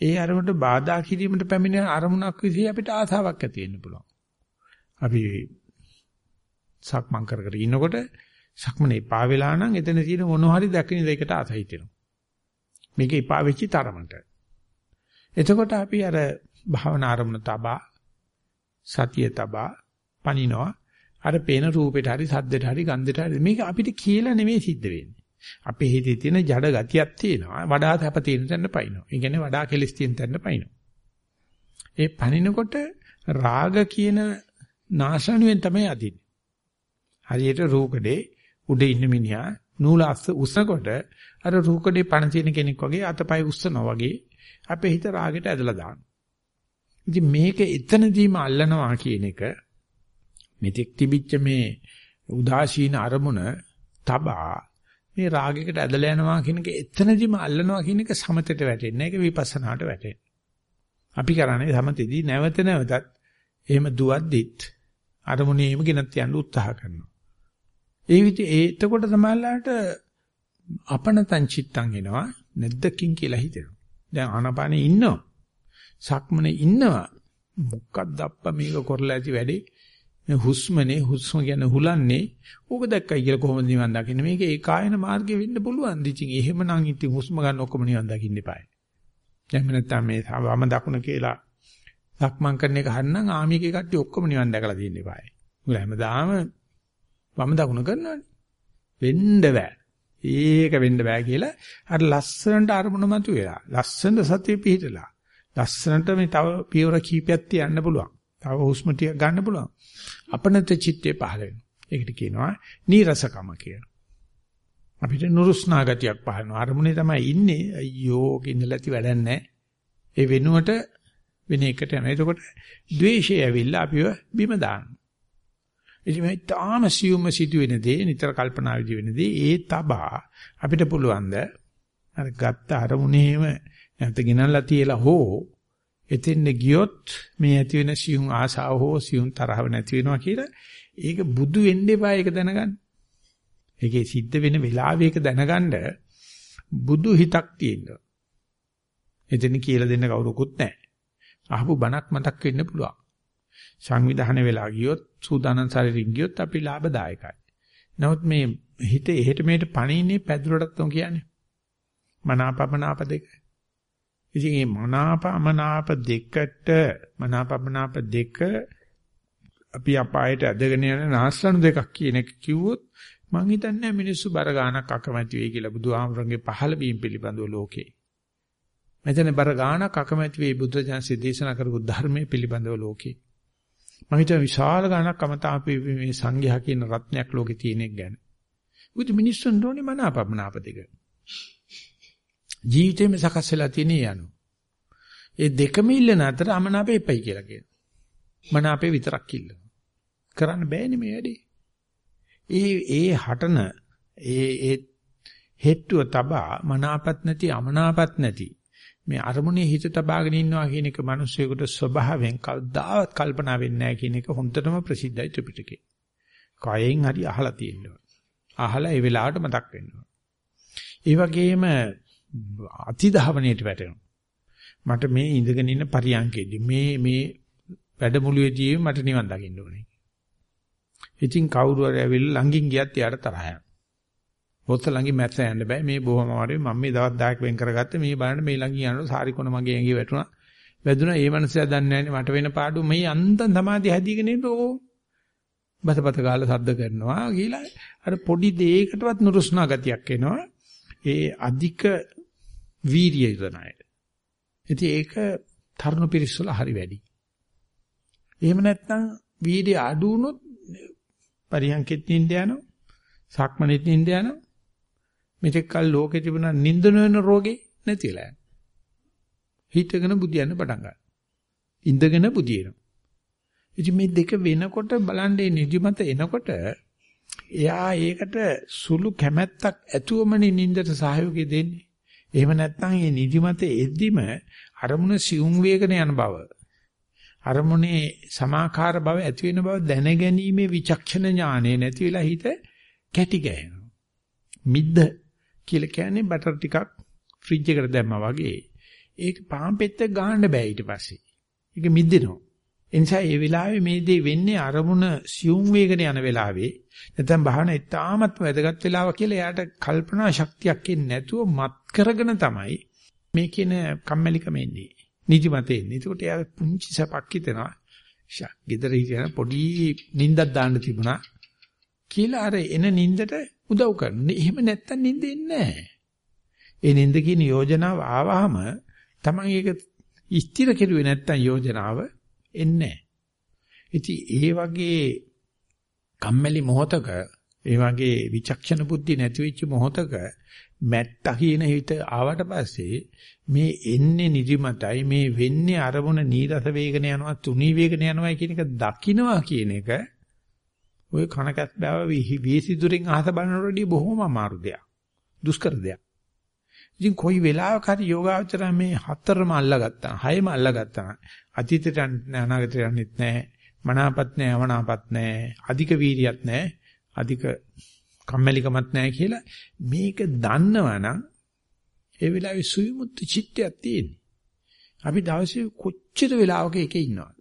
ඒ අරමුණට බාධා කිරීමට පැමිණෙන අරමුණක් විසින් අපිට ආසාවක් ඇති වෙන්න පුළුවන්. අපි සක්මන් කර කර ඉන්නකොට සක්මනේ එපා වෙලා නම් එතන තියෙන මොන හරි දකින්න දෙයකට ආස හිතෙනවා. මේක එපා වෙච්ච තරමට. එතකොට අපි අර භාවනා අරමුණ තබා සතිය තබා පනිනවා අර පේන රූපෙට හරි සද්දෙට හරි ගන්ධෙට හරි මේක අපිට කියලා නෙමෙයි සිද්ධ වෙන්නේ. අපේ හිතේ තියෙන ජඩ ගතියක් තියෙනවා. වඩා තැප තියෙන තැන පයින්නවා. ඒ කියන්නේ වඩා කෙලස් තියෙන තැන පයින්නවා. ඒ පනිනකොට රාග කියන නාශනුවෙන් තමයි අදින්නේ. හරියට රූකඩේ උඩ ඉන්න මිනිහා නූල අස්ස උස්සනකොට අර රූකඩේ පණ තියෙන කෙනෙක් වගේ අතපය උස්සනවා වගේ අපේ හිත රාගෙට ඇදලා දානවා. ඉතින් මේක එතනදීම අල්ලනවා කියන එක මෙතෙක් තිබිච්ච මේ උදාසීන අරමුණ තබා මේ රාගයකට ඇදලා යනවා කියන එක එතනදිම අල්ලනවා කියන එක සමතේට වැටෙන්නේ ඒක විපස්සනාට වැටෙන්නේ. අපි කරන්නේ සමතේදී නැවත නැවතත් එහෙම දුවද්දිත් අරමුණේම ගෙනත් යන්න උත්සාහ කරනවා. ඒ විදිහ එතකොට තමයිලාට අපනතං චිත්තං එනවා නැද්දකින් කියලා හිතෙනවා. දැන් ආනපානේ ඉන්නවා. සක්මනේ ඉන්නවා. මොකක්ද අප්පා මේක කරලා ඇති වැඩේ මේ හුස්මනේ හුස්ම ගැන හුලන්නේ ඕක දැක්කයි කියලා කොහොමද නිවන් දකින්නේ මේක ඒකායන මාර්ගෙ වෙන්න පුළුවන් ඉතින් එහෙමනම් ඉතින් හුස්ම ගන්න ඔක්කොම නිවන් දකින්න එපායි එහෙම නැත්නම් මේ වම දකුණ කියලා සක්මන් කරන එක හරිනම් ආමිකේ කට්ටිය ඔක්කොම නිවන් දැකලා තියෙන්න එපායි මොකද හැමදාම වම දකුණ කරනවානේ වෙන්න බෑ ඒක වෙන්න බෑ කියලා අර ලස්සනට අරමුණ මතුවෙලා ලස්සනට සතිය පිහිටලා ලස්සනට මේ තව පියවර කීපයක් තියන්න පුළුවන් තව හුස්ම ටික ගන්න පුළුවන්. අපනත චිත්තේ පහළ වෙනවා. ඒකට කියනවා නීරසකම කියලා. අපිට නුරුස්නා ගතියක් පහළ වෙනවා. අරමුණේ තමයි ඉන්නේ. අයියෝ කින්නලති වැඩක් නැහැ. ඒ වෙනුවට වෙන එකට යනවා. එතකොට ද්වේෂය ඇවිල්ලා අපිව බිම දානවා. ඉතින් මේ තාම සියුම්ම සිදුවෙන දේ නිතර කල්පනා විදි වෙන දේ ඒ තබා අපිට පුළුවන් ද අර ගත්ත අරමුණේම නැත්නම් ගෙනල්ලා තියලා හෝ එතෙන්ද ගියොත් මේ ඇති වෙන සියුම් ආසාව හෝ සියුම් තරහව නැති වෙනවා කියලා ඒක බුදු වෙන්න එපා ඒක දැනගන්න. ඒකේ සිද්ධ වෙන වෙලාවේ ඒක දැනගන්න බුදු හිතක් තියෙනවා. එතන කියලා දෙන්න කවුරුකුත් නැහැ. අහපු බණක් මතක් වෙන්න පුළුවන්. සංවිධානය වෙලා ගියොත් සූදානම් ශරීරින් ගියොත් අපි ලාභදායකයි. නමුත් මේ හිත එහෙට මෙහෙට පණින්නේ පැදුරටත් තෝ කියන්නේ. මනාපමනාප දෙක. ඉතින් මේ මනාපමනාප දෙකට මනාපමනාප දෙක අපි අපායට ඇදගෙන යන නාස්ලනු දෙකක් කියන එක කිව්වොත් මං හිතන්නේ මිනිස්සු බර ගානක් අකමැති වෙයි කියලා බුදුහාමරගේ පහළ වීම පිළිබඳව ලෝකේ. මෙතන බර ගානක් අකමැති වෙයි බුද්ධජනසී දේශනා කරපු ධර්මයේ පිළිබඳව ලෝකේ. මම හිතුවා විශාල ගානක් අමතාපේ මේ සංඝයා කියන රත්නයක් ලෝකේ තියෙන එක ගැන. උත් මිනිස්සුන් දෝනේ මනාපමනාප දෙක. ජීවිතේම සකස් වෙලා තියෙන යනු. ඒ දෙකම ඉල්ලන අතර අමනාපේ එපයි කියලා කියනවා. මනාපේ විතරක් ඉල්ලනවා. කරන්න බෑනේ මේ වැඩේ. ඒ ඒ හටන ඒ ඒ හෙට්ටුව තබා මනාපත් නැති අමනාපත් නැති මේ අරමුණේ හිත තබාගෙන ඉන්නවා කියන එක මිනිස්සුෙකුට ස්වභාවයෙන් කවදාවත් කල්පනා වෙන්නේ නැහැ කියන එක හොඳටම ප්‍රසිද්ධයි ත්‍රිපිටකේ. කයෙන් හරි අහලා තියෙනවා. අහලා ඒ වෙලාවට මතක් වෙනවා. ඒ වගේම අතිධාවනයට වැටෙනවා. මට මේ ඉඳගෙන ඉන්න පරියන්කේදී මේ මේ වැඩමුළුවේදී මට නිවන් දකින්න ඕනේ. ඉතින් කවුරු හරි ඇවිල්ලා ළඟින් ගියත් යාට තරහ යනවා. පොත්ත ළඟින් මැස්ස යන්න බෑ. මේ බොහොම අමාරුයි. මම මේ දවස් 10ක් වෙන් කරගත්තේ. මේ බලන්න මේ ළඟින් යනකොට සාරි කොන මගේ ඇඟේ වැටුණා. වැදුනා. ඒ මනුස්සයා දන්නේ නැහැ මට වෙන පාඩු. මේ අන්තම් සමාධිය හැදීගෙන ඉන්නෝ. බතපත ගාලා සද්ද කරනවා කියලා අර පොඩි දෙයකටවත් නුරුස්නා ගතියක් එනවා. ඒ අධික වීර්යය ඉදනයි. ඉතින් ඒක තරුණ පිරිස් වල හරි වැඩි. එහෙම නැත්නම් වීර්ය අඩු වුණොත් පරියන්කෙත් නින්ද යනවා. සක්මනෙත් නින්ද යනවා. මෙතෙක් කල ලෝකේ තිබුණ නින්ද නොවන රෝගේ නැතිලා යනවා. හිතගෙන බුදියන්න පටන් ගන්නවා. ඉඳගෙන බුදියනවා. ඉතින් මේ දෙක වෙනකොට බලන්නේ නිදිමත එනකොට එයා ඒකට සුළු කැමැත්තක් ඇතුවමනේ නින්දට සහයෝගය දෙන්නේ. එහෙම නැත්නම් මේ නිදිමත එද්දිම අරමුණ සියුම් වේගන යන බව අරමුණේ සමාකාර බව ඇති වෙන බව දැනගැනීමේ විචක්ෂණ ඥානෙ නැති වෙලා හිත කැටි ගෑනවා. මිද්ද කියලා කියන්නේ බටර් ටිකක් ෆ්‍රිජ් එකට දැම්මා වගේ. ඒක පාන් පෙත්තක් ගහන්න බෑ ඊට පස්සේ. ඒක මිද්දෙනවා. ඒ නිසා මේ වෙලාවේ මේ දේ වෙන්නේ අරමුණ සියුම් වේගන යන වෙලාවේ නැත්නම් භාවන ඉතාමත් වැදගත් වෙලාව කියලා එයාට කල්පනා ශක්තියක් එන්නේ නැතුව මත් කරගෙන තමයි මේ කියන කම්මැලිකම එන්නේ. නිදිමත එන්නේ. ඒකට එයා පුංචි සපක් හිතෙනවා. ෂා ගෙදර හිටියන පොඩි නිින්දක් දාන්න තිබුණා කියලා අර එන නිින්දට උදව් කරනවා. එහෙම නැත්තම් නිින්ද එන්නේ නැහැ. ඒ නිින්ද කියන යෝජනාව ආවහම තමන් ඒක ස්ථිර කෙරුවේ නැත්තම් යෝජනාව එන්නේ නැහැ. ඉතින් ඒ වගේ කම්මැලි මොහතක ඒ වගේ විචක්ෂණ බුද්ධි නැති වෙච්ච මොහතක මැට්ටා කියන හිත ආවට පස්සේ මේ එන්නේ නිදිමතයි මේ වෙන්නේ අරමුණ නීරස වේගන යනවා තුනී වේගන යනවා කියන එක දකින්නවා කියන එක ඔය කනකත් බෑව වීසිදුරෙන් අහස බලනකොටදී බොහොම අමාරු දෙයක්. දුෂ්කර දෙයක්. ඉතින් කොයි වෙලාවක හරි යෝගාචර මේ හතරම අල්ලගත්තා. හයම අල්ලගත්තා. අතීතයට අනාගතයට යන්නෙත් නැහැ. මනාපත් නැහැ අවනාපත් නැහැ. අධික වීරියක් නැහැ. අධික කම්මැලිකමත් නැහැ කියලා මේක දන්නවනම් ඒ වෙලාවේ සුවිමුත්ත චිත්තයක් තියෙන්නේ. අපි දවසේ කොච්චර වෙලාවක එකේ ඉන්නවද?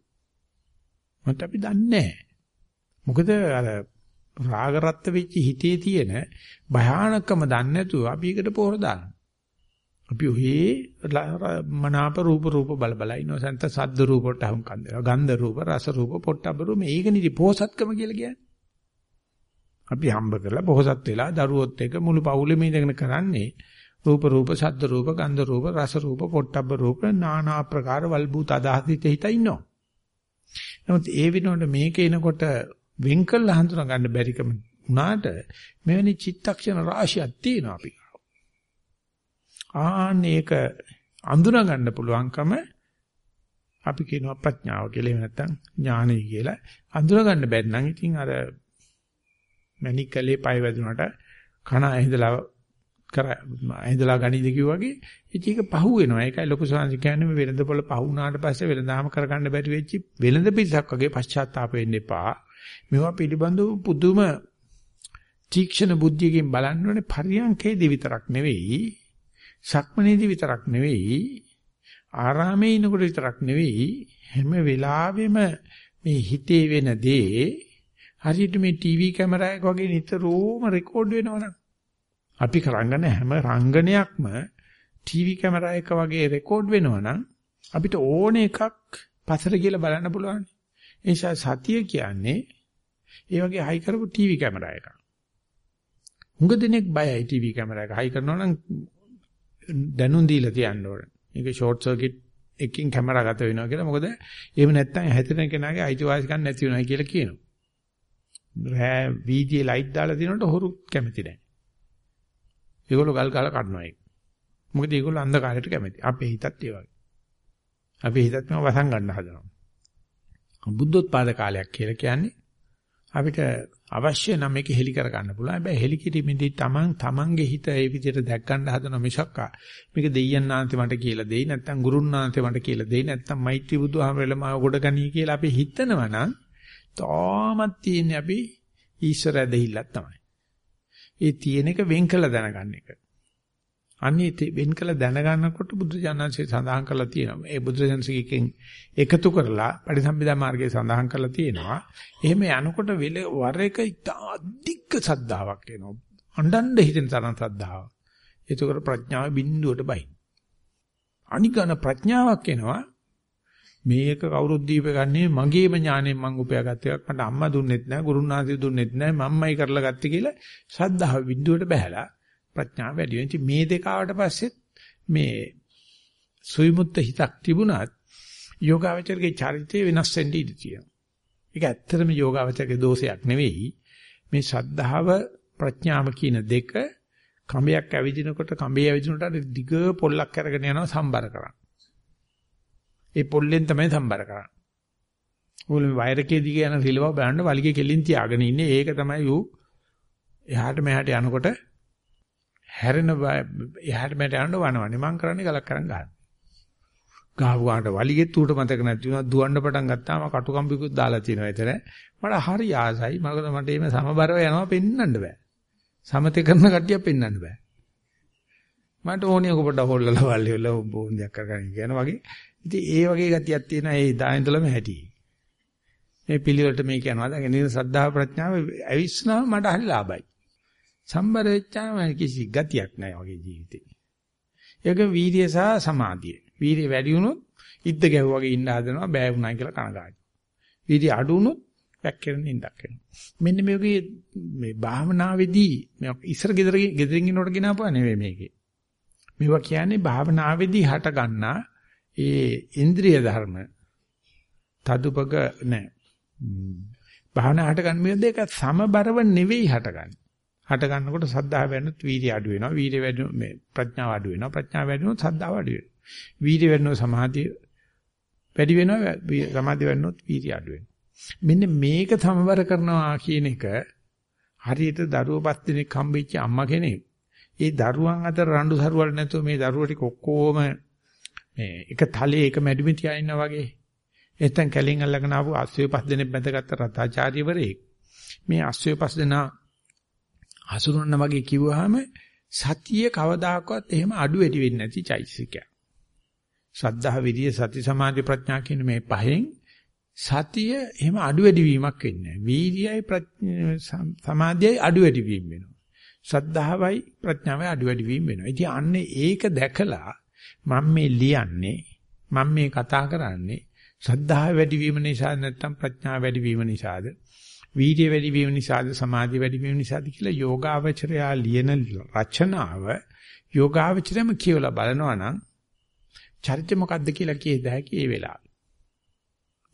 මට අපි දන්නේ මොකද අර රාග රත්ත වෙච්ච හිතේ තියෙන භයානකම දන්නේ නැතුව අපි එකට පොර දානවා. අපි ඔහේ මනාප රූප රූප බල බල ඉන්නවා. සන්ත සද්ද රූප වලට හුම් කන්දේවා ගන්ධ රූප රස රූප පොට්ටබ්බ රූප. මේක නිදි පොහසත්කම කියලා කියන්නේ. අපි හම්බ කරලා පොහසත් වෙලා දරුවොත් එක මුළු පවුලෙම ඉඳගෙන කරන්නේ රූප රූප ශබ්ද රූප ගන්ධ රූප රස රූප පොට්ටබ්බ රූප নানা ආකාර වල්බූත අදහසිත හිත ඉන්නවා. නමුත් ඒ විනෝඩ මේක එනකොට වෙන් කළා හඳුනා ගන්න බැරිකම උනාට මෙවැනි චිත්තක්ෂණ රාශියක් තියෙනවා අපි. ආන්න ඒක අඳුනා ගන්න පුළුවන්කම අපි කියනවා ප්‍රඥාව කියලා. එහෙම නැත්නම් ඥානයි කියලා. අඳුනා ගන්න බැරි නම් ඉතින් අර මැනිකලේ පය වැදුනට කන ඇහිදලා කර ඇහිදලා ගනිද කිව්වාගේ ඉතින් ඒක පහු වෙනවා. ඒකයි ලොකු සංසි කියන්නේ මේ වෙළඳ පොළ පහු වුණාට පස්සේ වෙළඳාම කරගන්න බැරි වෙච්ච වෙළඳ පිටසක් වගේ පශ්චාත්තාප වෙන්න එපා. මේවා පිළිබඳව පුදුම තීක්ෂණ බුද්ධියකින් බලන්න ඕනේ පරියන්කේදී විතරක් නෙවෙයි සක්මනේදී විතරක් නෙවෙයි ආරාමේ ඉනකොට විතරක් නෙවෙයි හැම වෙලාවෙම මේ හිතේ වෙන දේ හරියට මේ ටීවී කැමරාවක් වගේ නිතරම රෙකෝඩ් වෙනවනම් අපි කරන්නේ හැම රංගනයක්ම ටීවී කැමරාවක වගේ රෙකෝඩ් වෙනවනම් අපිට ඕන එකක් පසර කියලා බලන්න පුළුවන්. ඒ නිසා සතිය කියන්නේ ඒ වගේ හයි කරපු ටීවී කැමරා එකක්. හුඟ දිනෙක බයයි ටීවී කැමරා එක හයි කරනවා නම් දැනුම් දීලා තියන්න ඕන. මේක ෂෝට් සර්කිට් එකකින් කැමරා ගත වෙනවා කියලා. මොකද එහෙම නැත්නම් හැතෙන කෙනාගේ අයිතිවාසිකම් නැති වෙනවා කියලා කියනවා. රෑ වීදියේ ලයිට් දාලා දිනනකොට හොරු කැමති නැහැ. ඒගොල්ලෝ ගල් ගාලා කඩනවා ඒක. මොකද ඒගොල්ලෝ අන්ධකාරයට කැමති. අපේ හිතත් ඒ වගේ. අපේ හිතත් මේව වසන් ගන්න හදනවා. බුද්ධෝත්පාද කාලයක් කියලා කියන්නේ අපිට අවශ්‍ය නම් මේක හෙලි කර ගන්න පුළුවන්. හැබැයි හෙලි කිරීමේදී තමන් තමන්ගේ හිත ඒ විදිහට දැක් ගන්න හදන මිසක්කා මේක දෙයයන්ාන්තේ මට කියලා දෙයි නැත්නම් ගුරුන්ාන්තේ මට කියලා දෙයි නැත්නම් මෛත්‍රී බුදුහාමරෙලම ගොඩ ගනී කියලා අපි හිතනවා නම් තාමත් තියෙන්නේ අපි ඊශ්වර ඇදහිල්ලක් තමයි. ඒ තියෙන එක වෙන් කළ දැනගන්න එක. අන්නේ වෙන් කළ දැනගන්නකොට බුදුජානන්සේ සඳහන් කරලා තියෙනවා. ඒ බුදුජානන්සේකින් එකතු කරලා පරිසම්පදා මාර්ගයේ සඳහන් කරලා තියෙනවා. එහෙම යනකොට වර එක අධික සද්ධාාවක් එනවා. අඬන්න හිතෙන තරම් ශ්‍රද්ධාව. එතකොට ප්‍රඥාව බිඳුවට බයි. අනිකන ප්‍රඥාවක් එනවා මේක කවුරුත් දීපගන්නේ මගේම ඥාණයෙන් මං උපයාගත්ත එකක් මට අම්මා දුන්නෙත් නැහැ ගුරුනාථය දුන්නෙත් නැහැ මම්මයි කරලා ගත්තේ කියලා ශ්‍රද්ධාව බිඳුවට බහැලා ප්‍රඥාව වැඩි වෙනවා. මේ දෙක ආවට පස්සෙත් මේ සුවිමුත්ත හිතක් තිබුණත් යෝගාවචරගේ චරිතය වෙනස් වෙන්න ඉඩ තියෙනවා. ඒක ඇත්තටම යෝගාවචරගේ දෝෂයක් නෙවෙයි. මේ ශ්‍රද්ධාව ප්‍රඥාව කියන දෙක කඹයක් ඇවිදිනකොට කඹේ ඇවිදිනකොට දිග පොල්ලක් අරගෙන යනවා සම්බර කරන්න. ඒ පොල්ලෙන් තමයි සම්බර කරන්නේ. ඕල වයරකේ දිගේ යන රිලව බලන්න වලිගේ කෙලින් තියාගෙන ඉන්නේ. ඒක තමයි ඌ එහාට මෙහාට යනකොට හැරෙන එහාට මෙහාට යනකොට වනවන්නේ. මං කරන්නේ ගලක් කරන් ගන්න. ගාව ගන්නට වලිගෙත් ඌට මතක නැති වුණා දුවන්න පටන් ගත්තාම කටුකම්බිකුත් දාලා තියෙනවා එතන. මට හරි ආසයි. මොකද මට එහෙම සමබරව යනවා පෙන්වන්න බෑ. සමතේ කරන කට්ටිය පෙන්වන්න බෑ. මට ඕනේ ඔක පොඩ්ඩක් හොල්ලලා වල්ලි වල බෝන්දියක් කරගන්න කියන වගේ. ඉතින් ඒ වගේ ගතියක් තියෙන ඒ දායන්තලම හැටි. මේ පිළිවෙලට මේ කියනවා දැන් නිර සද්ධා ප්‍රඥාව ඇවිස්සනම මට හරි ලාභයි. සම්බර වෙච්චාම කිසි ගතියක් නැහැ වගේ ජීවිතේ. ඒක වීර්ය සහ සමාධිය. වීර්ය වැඩි වුණොත් ඉද්ද ගැහුවාගේ ඉන්න හදනවා බෑ වුණා කියලා කනගාටු. වීර්ය අඩු වුණොත් වැක්කෙන නින්දක් වෙනවා. මෙන්න මේ වගේ මේ භාවනාවේදී මේ ඉස්සර ගෙදර ගෙදරින් ඉන්නකොට ගෙනාපුවා නෙවෙයි මේකේ. මේවා කියන්නේ භාවනාවේදී හට ගන්නා ඒ ඉන්ද්‍රිය ධර්ම තදුපක නැහැ. භාවනා හට ගන්න මේ දෙක සමබරව නෙවෙයි හටගන්නේ. හට ගන්නකොට සද්ධා වැඩනොත් වීර්ය අඩු වෙනවා. වීර්ය වැඩි මේ ප්‍රඥාව අඩු වෙනවා. ප්‍රඥාව වැඩි වෙනොත් සද්ධාව අඩු වෙනවා. වීර්ය වැඩනොත් සමාධිය වැඩි වෙනවා. සමාධිය වැඩනොත් වීර්ය අඩු වෙනවා. මෙන්න මේක සමබර කරනවා කියන එක හරියට දරුවෝ පස් දිනක් හම්බෙච්ච අම්මා කෙනෙක් ඒ දරුවන් අතර රණ්ඩු සරුවල් නැතුව මේ දරුවෝ ටික ඔක්කොම මේ එක තලයේ එක මැඩුමේ තියා ඉන්නා වගේ එතෙන් කැලින් අල්ලගෙන ආපු අස්සය පස් දෙනෙක් බැඳගත්ත රතාචාර්යවරයෙක් මේ අස්සය පස් දෙනා හසුරුවන්න වගේ කිව්වහම සතිය කවදාකවත් එහෙම අඩු වැඩි වෙන්නේ නැති චෛතසිකයක්. ශ්‍රද්ධා විරිය සති සමාධි ප්‍රඥා කියන මේ පහෙන් සතිය එහෙම අඩු වැඩි වීමක් වෙන්නේ නැහැ. වීර්යයයි සමාධියයි අඩු වැඩි වීම වෙනවා. ශ්‍රද්ධාවයි ප්‍රඥාවයි අඩු වැඩි වීම වෙනවා. ඉතින් අන්නේ ඒක දැකලා මම මේ ලියන්නේ මම මේ කතා කරන්නේ ශ්‍රද්ධාව වැඩි වීම නිසා නැත්නම් ප්‍රඥාව වැඩි වීම නිසාද වීර්ය වැඩි වීම නිසාද සමාධිය වැඩි වීම නිසාද කියලා යෝගාවචරයා ලියන රචනාව යෝගාවචරයම කියවලා බලනවා නම් චරිතය මොකද්ද කියලා කියද හැකි ඒ වෙලාවේ.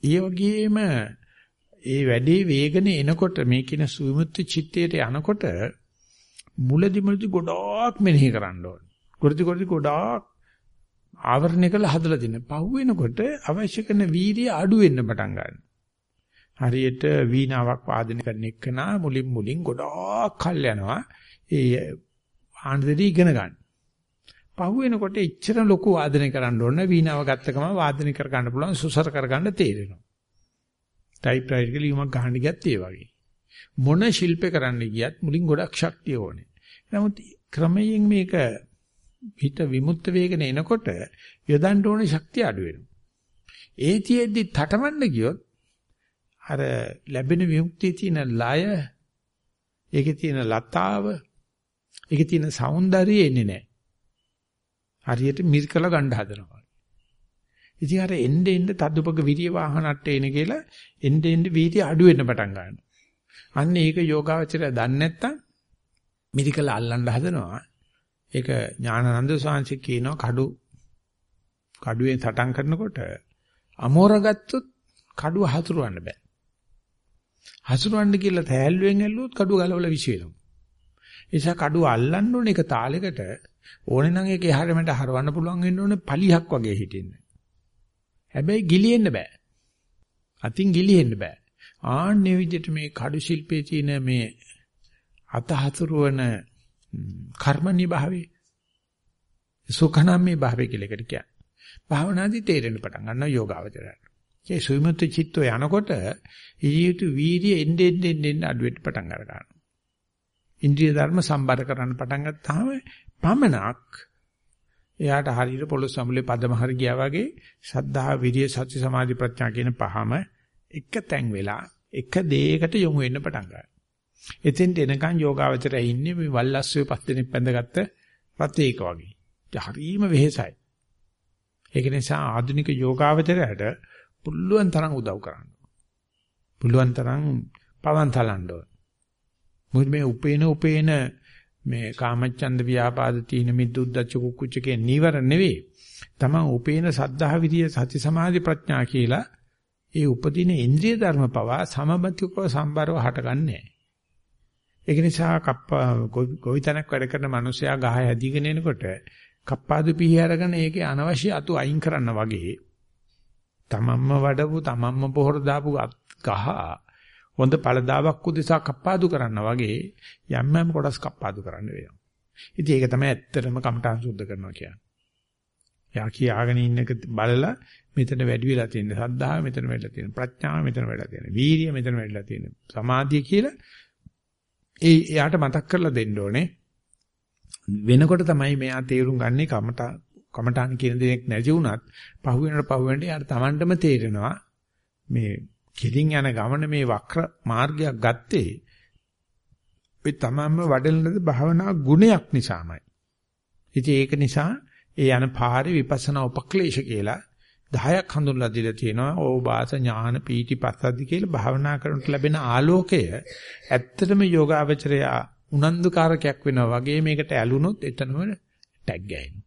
ඒ වගේම ඒ වැඩේ වේගන එනකොට මේ කියන සුවිමුත්ති චිත්තයට යනකොට මුලදි මුලදි ගොඩාක් මෙනෙහි කරන්න ඕන. ගොඩදි ගොඩදි ගොඩාක් ආවරණය කරලා හදලා දෙන්න. පහු වෙනකොට අවශ්‍ය කරන වීර්යය අඩු වෙන්න පටන් ගන්නවා. හරියට වීණාවක් වාදනය කරන එකනා මුලින් මුලින් ගොඩාක් කල් යනවා. ඒ ආනන්දදී ඉගෙන ගන්න. පහු වෙනකොට එච්චර ලොකු වාදනය කරන්න ඕන වීණාව ගත්ත ගමන් වාදනය කර ගන්න පුළුවන් සුසර කර ගන්න තේරෙනවා. ටයිප්‍රයිටර් එක ලියුමක් ගහන්න ගියත් ඒ වගේ. මොන ශිල්පේ කරන්න ගියත් මුලින් ගොඩක් ශක්තිය ඕනේ. නමුත් ක්‍රමයෙන් මේක හිත විමුක්ත වේගන එනකොට යොදන්න ඕනේ ශක්තිය අඩු වෙනවා. ඒතියෙද්දි තටමන්න ගියොත් අර ලැබෙන විමුක්තිය තියෙන ලය ඒකේ තියෙන ලතාව ඒකේ තියෙන సౌందර්යය එන්නේ නැහැ. හරියට මිර්කල ගන්න හදනවා. ඉතින් අර එnde end තදුපක විරිය වාහනට්ට එන කියලා end end වීර්ය අඩු වෙන්න පටන් ගන්නවා. අන්න ඒක යෝගාවචරය දන්නේ නැත්තම් මිරිකල අල්ලන්න හදනවා. ඒක ඥානানন্দ සාංශික කියනවා කඩු කඩුවෙන් සටන් කරනකොට අමෝරගත්තොත් කඩුව හතුරවන්න බෑ. හසුරවන්න කියලා තෑල්ලුවෙන් ඇල්ලුවොත් කඩුව ගලවලා විශ් වෙනවා. ඒ නිසා කඩුව අල්ලන්න ඕනේ එක තාලයකට ඕනේ නම් ඒක එහාට මෙට හරවන්න පුළුවන් වෙන්න ඕනේ පලියක් වගේ හිටින්න. හැබැයි ගිලියෙන්න බෑ. අතින් ගිලියෙන්න බෑ. ආන්නේ විදිහට මේ කඩු ශිල්පයේ තියෙන මේ අතහතුරුවන කර්මණී භාවයේ සුඛනාමී භාවය කියලා එකට කියන්නේ. භාවනාදී තේරෙන්න පටන් ගන්නවා යෝගාවචරයට. ඒ සුවිමුත් චිත්තෝ යනකොට ඊයුතු වීර්ය එන්න එන්න එන්න අඩු වෙන්න පටන් ගන්නවා. ඉන්ද්‍රිය ධර්ම සම්බර කරන්න පටන් ගත්තාම පමනක් එයාට හරියට පොළොස් සමුලේ පදම හරි ගියා වගේ සද්ධා විරිය සති සමාධි ප්‍රඥා කියන පහම එක තැන් වෙලා එක දෙයකට යොමු වෙන්න පටන් ගන්නවා. එතෙන්ට එනකන් යෝගාවචරය ඉන්නේ මේ වල්ලස්සුවේ පස් දෙනෙක් බැඳගත්ත රතේක වගේ. හරීම වෙහෙසයි. ඒක නිසා ආධුනික යෝගාවචරයට පුළුවන් තරම් උදව් කරන්න. පුළුවන් තරම් පවන් තලන්න ඕන. මොකද මේ උපේන උපේන මේ කාමච්ඡන්ද ව්‍යාපාද තීන මිද්දුද්දච්ච කුක්කුච්ච කියන නීවර නෙවෙයි. තමන් උපේන සද්ධා විරිය සති සමාධි ප්‍රඥා කියලා ඒ උපදින ඉන්ද්‍රිය ධර්ම පවා සමබතිකව සම්බරව හටගන්නේ ඒක නිසා කප්පා ගොවිතැනක් වැඩ කරන මිනිසයා ගහ හැදීගෙන එනකොට කප්පාදු පිහි අරගෙන ඒකේ අනවශ්‍ය අතු අයින් කරන්න වගේ තමන්ම වඩපු තමන්ම පොහොර දාපු ගහ හොඳ පළදාවක් උදෙසා කප්පාදු කරන්න වගේ යම් යම් කොටස් කප්පාදු කරන්න වෙනවා. ඉතින් ඒක තමයි ඇත්තටම කමඨාන් සුද්ධ කරනවා කියන්නේ. යා කියාගෙන ඉන්න එක බලලා මෙතන වැඩි වෙලා තියෙන සද්ධාව මෙතන වැඩිලා තියෙන ප්‍රඥාව මෙතන වැඩිලා තියෙන වීරිය මෙතන වැඩිලා තියෙන සමාධිය කියලා ඒ එයාට මතක් කරලා දෙන්න ඕනේ වෙනකොට තමයි මෙයා තේරුම් ගන්නේ කමට කමටහන් කියන දෙයක් නැති වුණත් පහුවෙනට පහුවෙනට යාට Tamanටම තේරෙනවා මේ කෙලින් යන ගමන මේ වක්‍ර මාර්ගයක් ගත්තේ ඒ තමන්ම වඩලනද භාවනා ගුණයක් නිසාමයි. ඉතින් ඒක නිසා ඒ යන පාරේ විපස්සනා උපක්ලේශ කියලා 10ක් හඳුන්ලා දීලා තියෙනවා. ඕවාස ඥාන පීටි පස්සද්දි කියලා භාවනා කරනට ලැබෙන ආලෝකය ඇත්තටම යෝගාවචරය උනන්දුකාරකයක් වෙනවා වගේ මේකට ඇලුනොත් එතනම ටැග් ගෑනවා.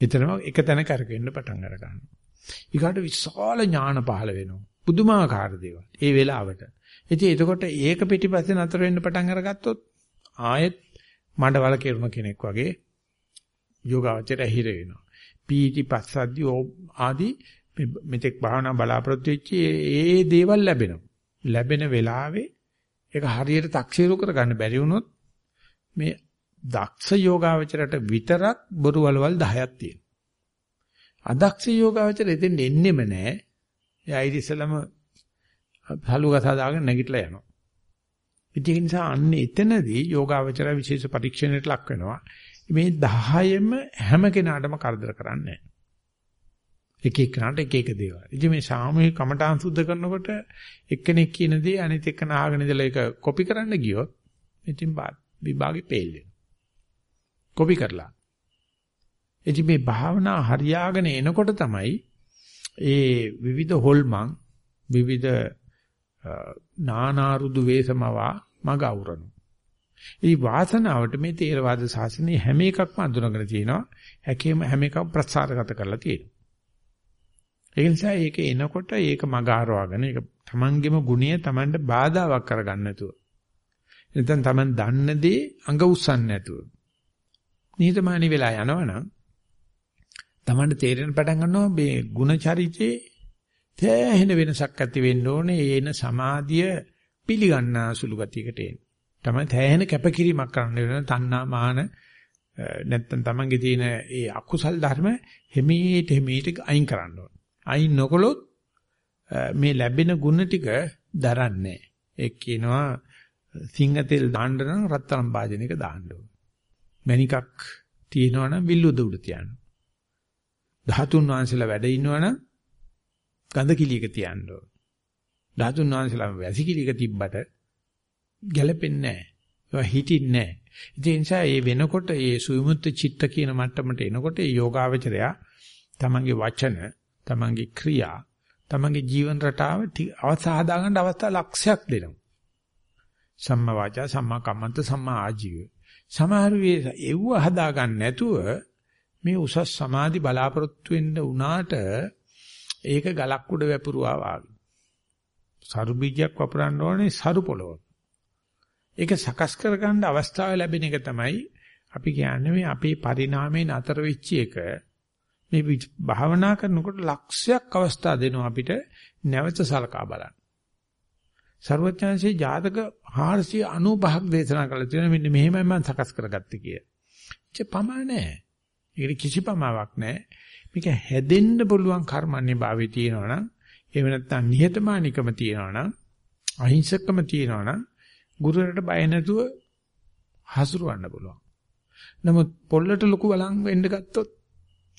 එතනම එක තැන කරකෙන්න පටන් අර ගන්නවා. ඊකට විශාල ඥාන පහළ වෙනවා. පුදුමාකාර දේවල්. ඒ වෙලාවට. ඉතින් එතකොට ඒක පිටිපස්සේ නතර වෙන්න පටන් අරගත්තොත් ආයෙත් මඩවල කෙරුණ කෙනෙක් වගේ යෝගාවචරය හිර වෙනවා. පීටි පස්සද්දි ආදී මෙතෙක් භාවනා බලාපොරොත්තු වෙච්ච ඒ දේවල් ලැබෙනවා. ලැබෙන වෙලාවේ ඒක හරියට තක්සේරු කරගන්න බැරි වුණොත් මේ දක්ෂ යෝගාවචරයට විතරක් බොරු වලවල් 10ක් තියෙනවා. අදක්ෂ යෝගාවචර එතෙන් එන්නෙම නැහැ. එයා ඉතිසලම හලුගසා දාගෙන නැගිටලා යනවා. ඒක නිසා අන්න එතනදී යෝගාවචර විශේෂ පරීක්ෂණයට ලක් වෙනවා. මේ 10ෙම හැම කෙනාටම කරදර කරන්නේ එක එකනට එක එක දේවල්. ඉතින් මේ සාමූහික කමඨාන් සුද්ධ කරනකොට එක්කෙනෙක් කියන දේ අනිත් එක්කන අහගෙන ඉඳලා ඒක කොපි කරන්න ගියොත් ඉතින් විභාගේ ෆේල් වෙනවා. කොපි කරලා. ඉතින් මේ භාවනා හරියාගෙන එනකොට තමයි ඒ විවිධ හොල්මන් විවිධ නානාරුදු වේසමවා මග අවරණු. ඒ වාසනාවට මේ තේරවාද ශාසනයේ හැම එකක්ම අඳුනගෙන තියෙනවා. හැකේම හැම එකක්ම ප්‍රසාරගත කරලා තියෙනවා. ඒ නිසා ඒක එනකොට ඒක මග ආරවගෙන ඒක තමන්ගේම ගුණය තමන්ට බාධාවක් කරගන්න නැතුව. නැත්නම් තමන් දන්න දේ අඟ උස්සන්න නැතුව. නිහතමානී වෙලා යනවනම් තමන්ට තේරෙන පටන් ගන්නවා මේ ಗುಣ චරිතේ තෑහෙන වෙනසක් ඇති වෙන්න ඕනේ එන සමාධිය පිළිගන්න සුළු ගතියකට එන්න. තමයි තෑහෙන කැපකිරීමක් කරන්න වෙන තණ්හා මාන නැත්තම් තමන්ගේ තියෙන ඒ අකුසල් ධර්ම හිමීට හිමීට අයින් කරන්න ඕන. අයින් නොකළොත් මේ ලැබෙන ಗುಣ ටික දරන්නේ ඒ කියනවා සිංහ තෙල් දාන්න නම් රත්තරන් භාජනයක දාන්න ඕන. මණිකක් තියෙනවනම් විල්ලුද උඩ තියන්න. ධාතුන් වහන්සේලා වැඩ ඉන්නවනම් ගඳ කිලියක තියන්න ඕන. ධාතුන් වහන්සේලා වැසි කිලියක තිබ්බට ගැලපෙන්නේ නැහැ. ඒවා හිටින්නේ නැහැ. ඒ නිසා මේ වෙනකොට මේ සුවිමුත්ත චිත්ත කියන මට්ටමට එනකොට මේ යෝගාවචරයා තමන්ගේ වචන, තමන්ගේ ක්‍රියා, තමන්ගේ ජීවන රටාව අවස්ථා හදාගන්න අවස්ථා ලක්ෂයක් දෙනවා. සම්මා වාචා, සම්මා කම්මන්ත, සම්මා ආජීව. සමහර වෙලාව එව්ව හදාගන්න නැතුව මේ උසස් සමාධි බලාපොරොත්තු වෙන්න උනාට ඒක ගලක් උඩ වැපුරුවා වාගේ. සරු බීජයක් වපුරන්න ඕනේ සරු පොළොව. ඒක සකස් කරගන්න අවස්ථාව ලැබෙන එක තමයි අපි කියන්නේ මේ අපේ පරිණාමයෙන් අතර වෙච්ච එක මේ භාවනා කරනකොට ලක්ෂයක් අවස්ථා දෙනවා අපිට නැවත සලකා බලන්න. සර්වඥාන්සේ ජාතක 495ක් දේශනා කළා තියෙනවා මෙන්න මෙහෙමයි මම සකස් කරගත්තේ කිය. ඒ පමණ නැහැ. ඒකට කිසි පමාවක් නැහැ. මේක හැදෙන්න පුළුවන් කර්මන්නේ භාවයේ තියෙනවනම් එහෙම නැත්නම් නිහතමානිකම තියෙනවනම් අහිංසකම තියෙනවනම් ගුරුවරට බය නැතුව හසුරවන්න පුළුවන්. නමුත් පොල්ලට ලොකු බලන් වෙන්න ගත්තොත්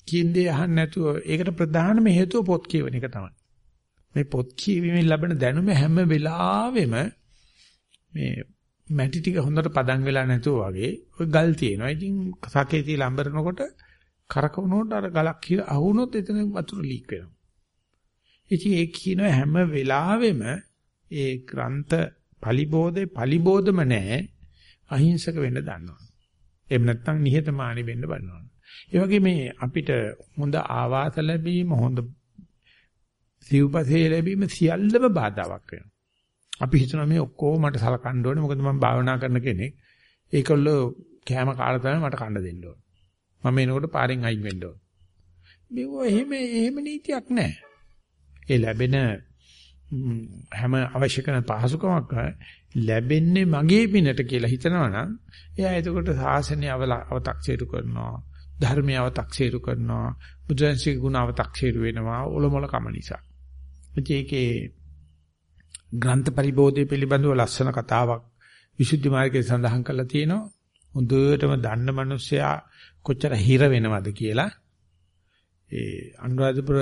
කියන දේ අහන්න නැතුව ඒකට ප්‍රධානම හේතුව පොත් කියවන එක තමයි. මේ පොත් කියවීමෙන් ලැබෙන දැනුම හැම වෙලාවෙම මේ මැටි ටික හොඳට පදම් වෙලා නැතුව වගේ ඔය ගල් තියෙනවා. ඉතින් සකේ තියලා අඹරනකොට කරකවනකොට අර ගලක් කියලා අහුනොත් එතන වතුර ලීක් වෙනවා. ඉතින් ඒ කියන හැම වෙලාවෙම ඒ ග්‍රන්ථ පලිබෝධේ පලිබෝධම නැහැ අහිංසක වෙන්න දන්නවා. එහෙම නැත්නම් නිහතමානී වෙන්න බලනවා. ඒ වගේ මේ අපිට හොඳ ආවාස ලැබීම හොඳ සිව්පසේ ලැබීම සියල්ලම බාධාවක් වෙනවා. අපි හිතනවා මේ ඔක්කොම මට සලකන්න ඕනේ මොකද මම භාවනා කරන කෙනෙක්. ඒකවල කැම කාලා තමයි මට කන්න දෙන්න ඕනේ. මම එනකොට පාරෙන් අයින් වෙන්න ඕනේ. මේව එහෙම එහෙම නීතියක් නැහැ. ඒ ලැබෙන හැම අවශ්‍ය කරන පහසුකමක් ලැබෙන්නේ මගේ පිනට කියලා හිතනවනම් එයා එතකොට සාසනය අවතක්සේරු කරනවා ධර්මය අවතක්සේරු කරනවා බුදුන්සේ ගුණ අවතක්සේරු වෙනවා ඔලොමල කම නිසා. ඒකේ ග්‍රන්ථ පරිබෝධය පිළිබඳව ලස්සන කතාවක් විසුද්ධි මාර්ගයේ සඳහන් කරලා තියෙනවා. හොඳටම දන්න මිනිස්සයා කොච්චර හිර වෙනවද කියලා ඒ අනුරාධපුර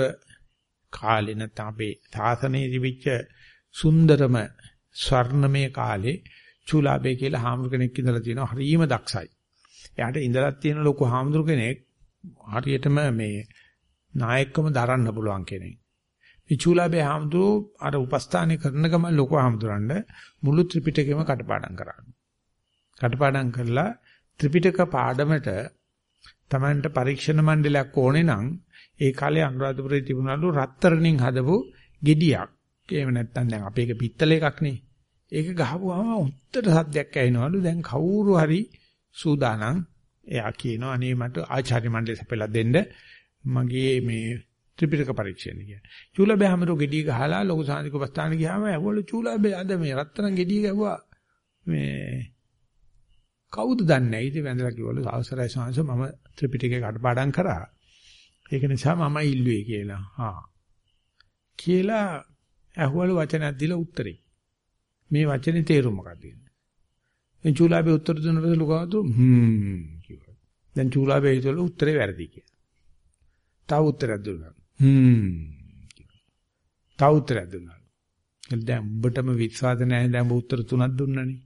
කාලේ නැත්නම් අපේ තාසනයේ තිබිච්ච සුන්දරම ස්වර්ණමය කාලේ චූලාබේ කියලා හාමුදුර කෙනෙක් ඉඳලා තියෙනවා හරිම දක්ෂයි. එයාට ඉඳලා තියෙන ලොකු හාමුදුර කෙනෙක් හරියටම මේ නායකකම දරන්න පුළුවන් කෙනෙක්. මේ චූලාබේ හාමුදුරුවෝ අර උපස්ථානේ කරන ගමන් ලොකු හාමුදුරන්ට මුළු ත්‍රිපිටකෙම කටපාඩම් කරා. කටපාඩම් කරලා ත්‍රිපිටක පාඩමට Tamanට පරීක්ෂණ මණ්ඩලයක් ඕනේ නම් ඒ කාලේ අනුරාධපුරයේ තිබුණලු රත්තරන්ින් හදපු ගෙඩියක්. එහෙම නැත්නම් දැන් අපේ එක පිත්තල එකක් නේ. ඒක ගහපුවාම උත්තර සද්දයක් ඇහෙනවලු. දැන් කවුරු හරි සූදානම් එයා කියනවා අනේ මට ආචාර්ය මණ්ඩලෙ සපෙලා දෙන්න මගේ මේ ත්‍රිපිටක පරීක්ෂණ කිය. චූලබේ හැමරෝ ගෙඩිය ගහලා ලොකු සාන්තික උපස්ථාන ගියාම ඇවවලු චූලබේ අද මේ රත්තරන් ගෙඩිය ගැහුවා මේ කවුද දන්නේ නැහැ. ඉතින් වැඳලා කිව්වලු අවසරයි සාංශ මම ත්‍රිපිටකේ කටපාඩම් කරා. ඒක නිසා මම ඉල්ලුවේ කියලා. හා. කියලා ඇහුවලු වචනයක් දීලා උත්තරේ. මේ වචනේ තේරුම මොකක්ද කියන්නේ? මේ චූලාබේ උත්තර දුන්න පස්සේ ලුකාවතු හ්ම් කිව්වා. දැන් චූලාබේ හිතුවලු උත්තරේ වැරදි කියලා. තව උත්තරයක් දුන්නා. හ්ම්. තව උත්තරයක් දුන්නා. දැන් උඹටම විශ්වාස නැහැ දැන් උඹ උත්තර තුනක් දුන්නනේ.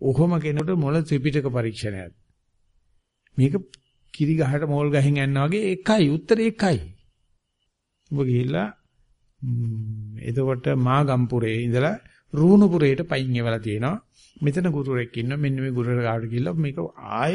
ඔහොම කෙනෙකුට මොළ ත්‍රිපිටක පරීක්ෂණයක්. මේක කිරි ගහට මෝල් ගහින් යනවා වගේ එකයි උත්තරේ එකයි. ඔබ ගිහිල්ලා එතකොට මාගම්පුරේ ඉඳලා රුණුපුරේට පයින් එවලා තියෙනවා. මෙතන ගුරුවරයෙක් ඉන්නවා මෙන්න මේ ගුරුවර ගාවට ගිහිල්ලා මේක ආය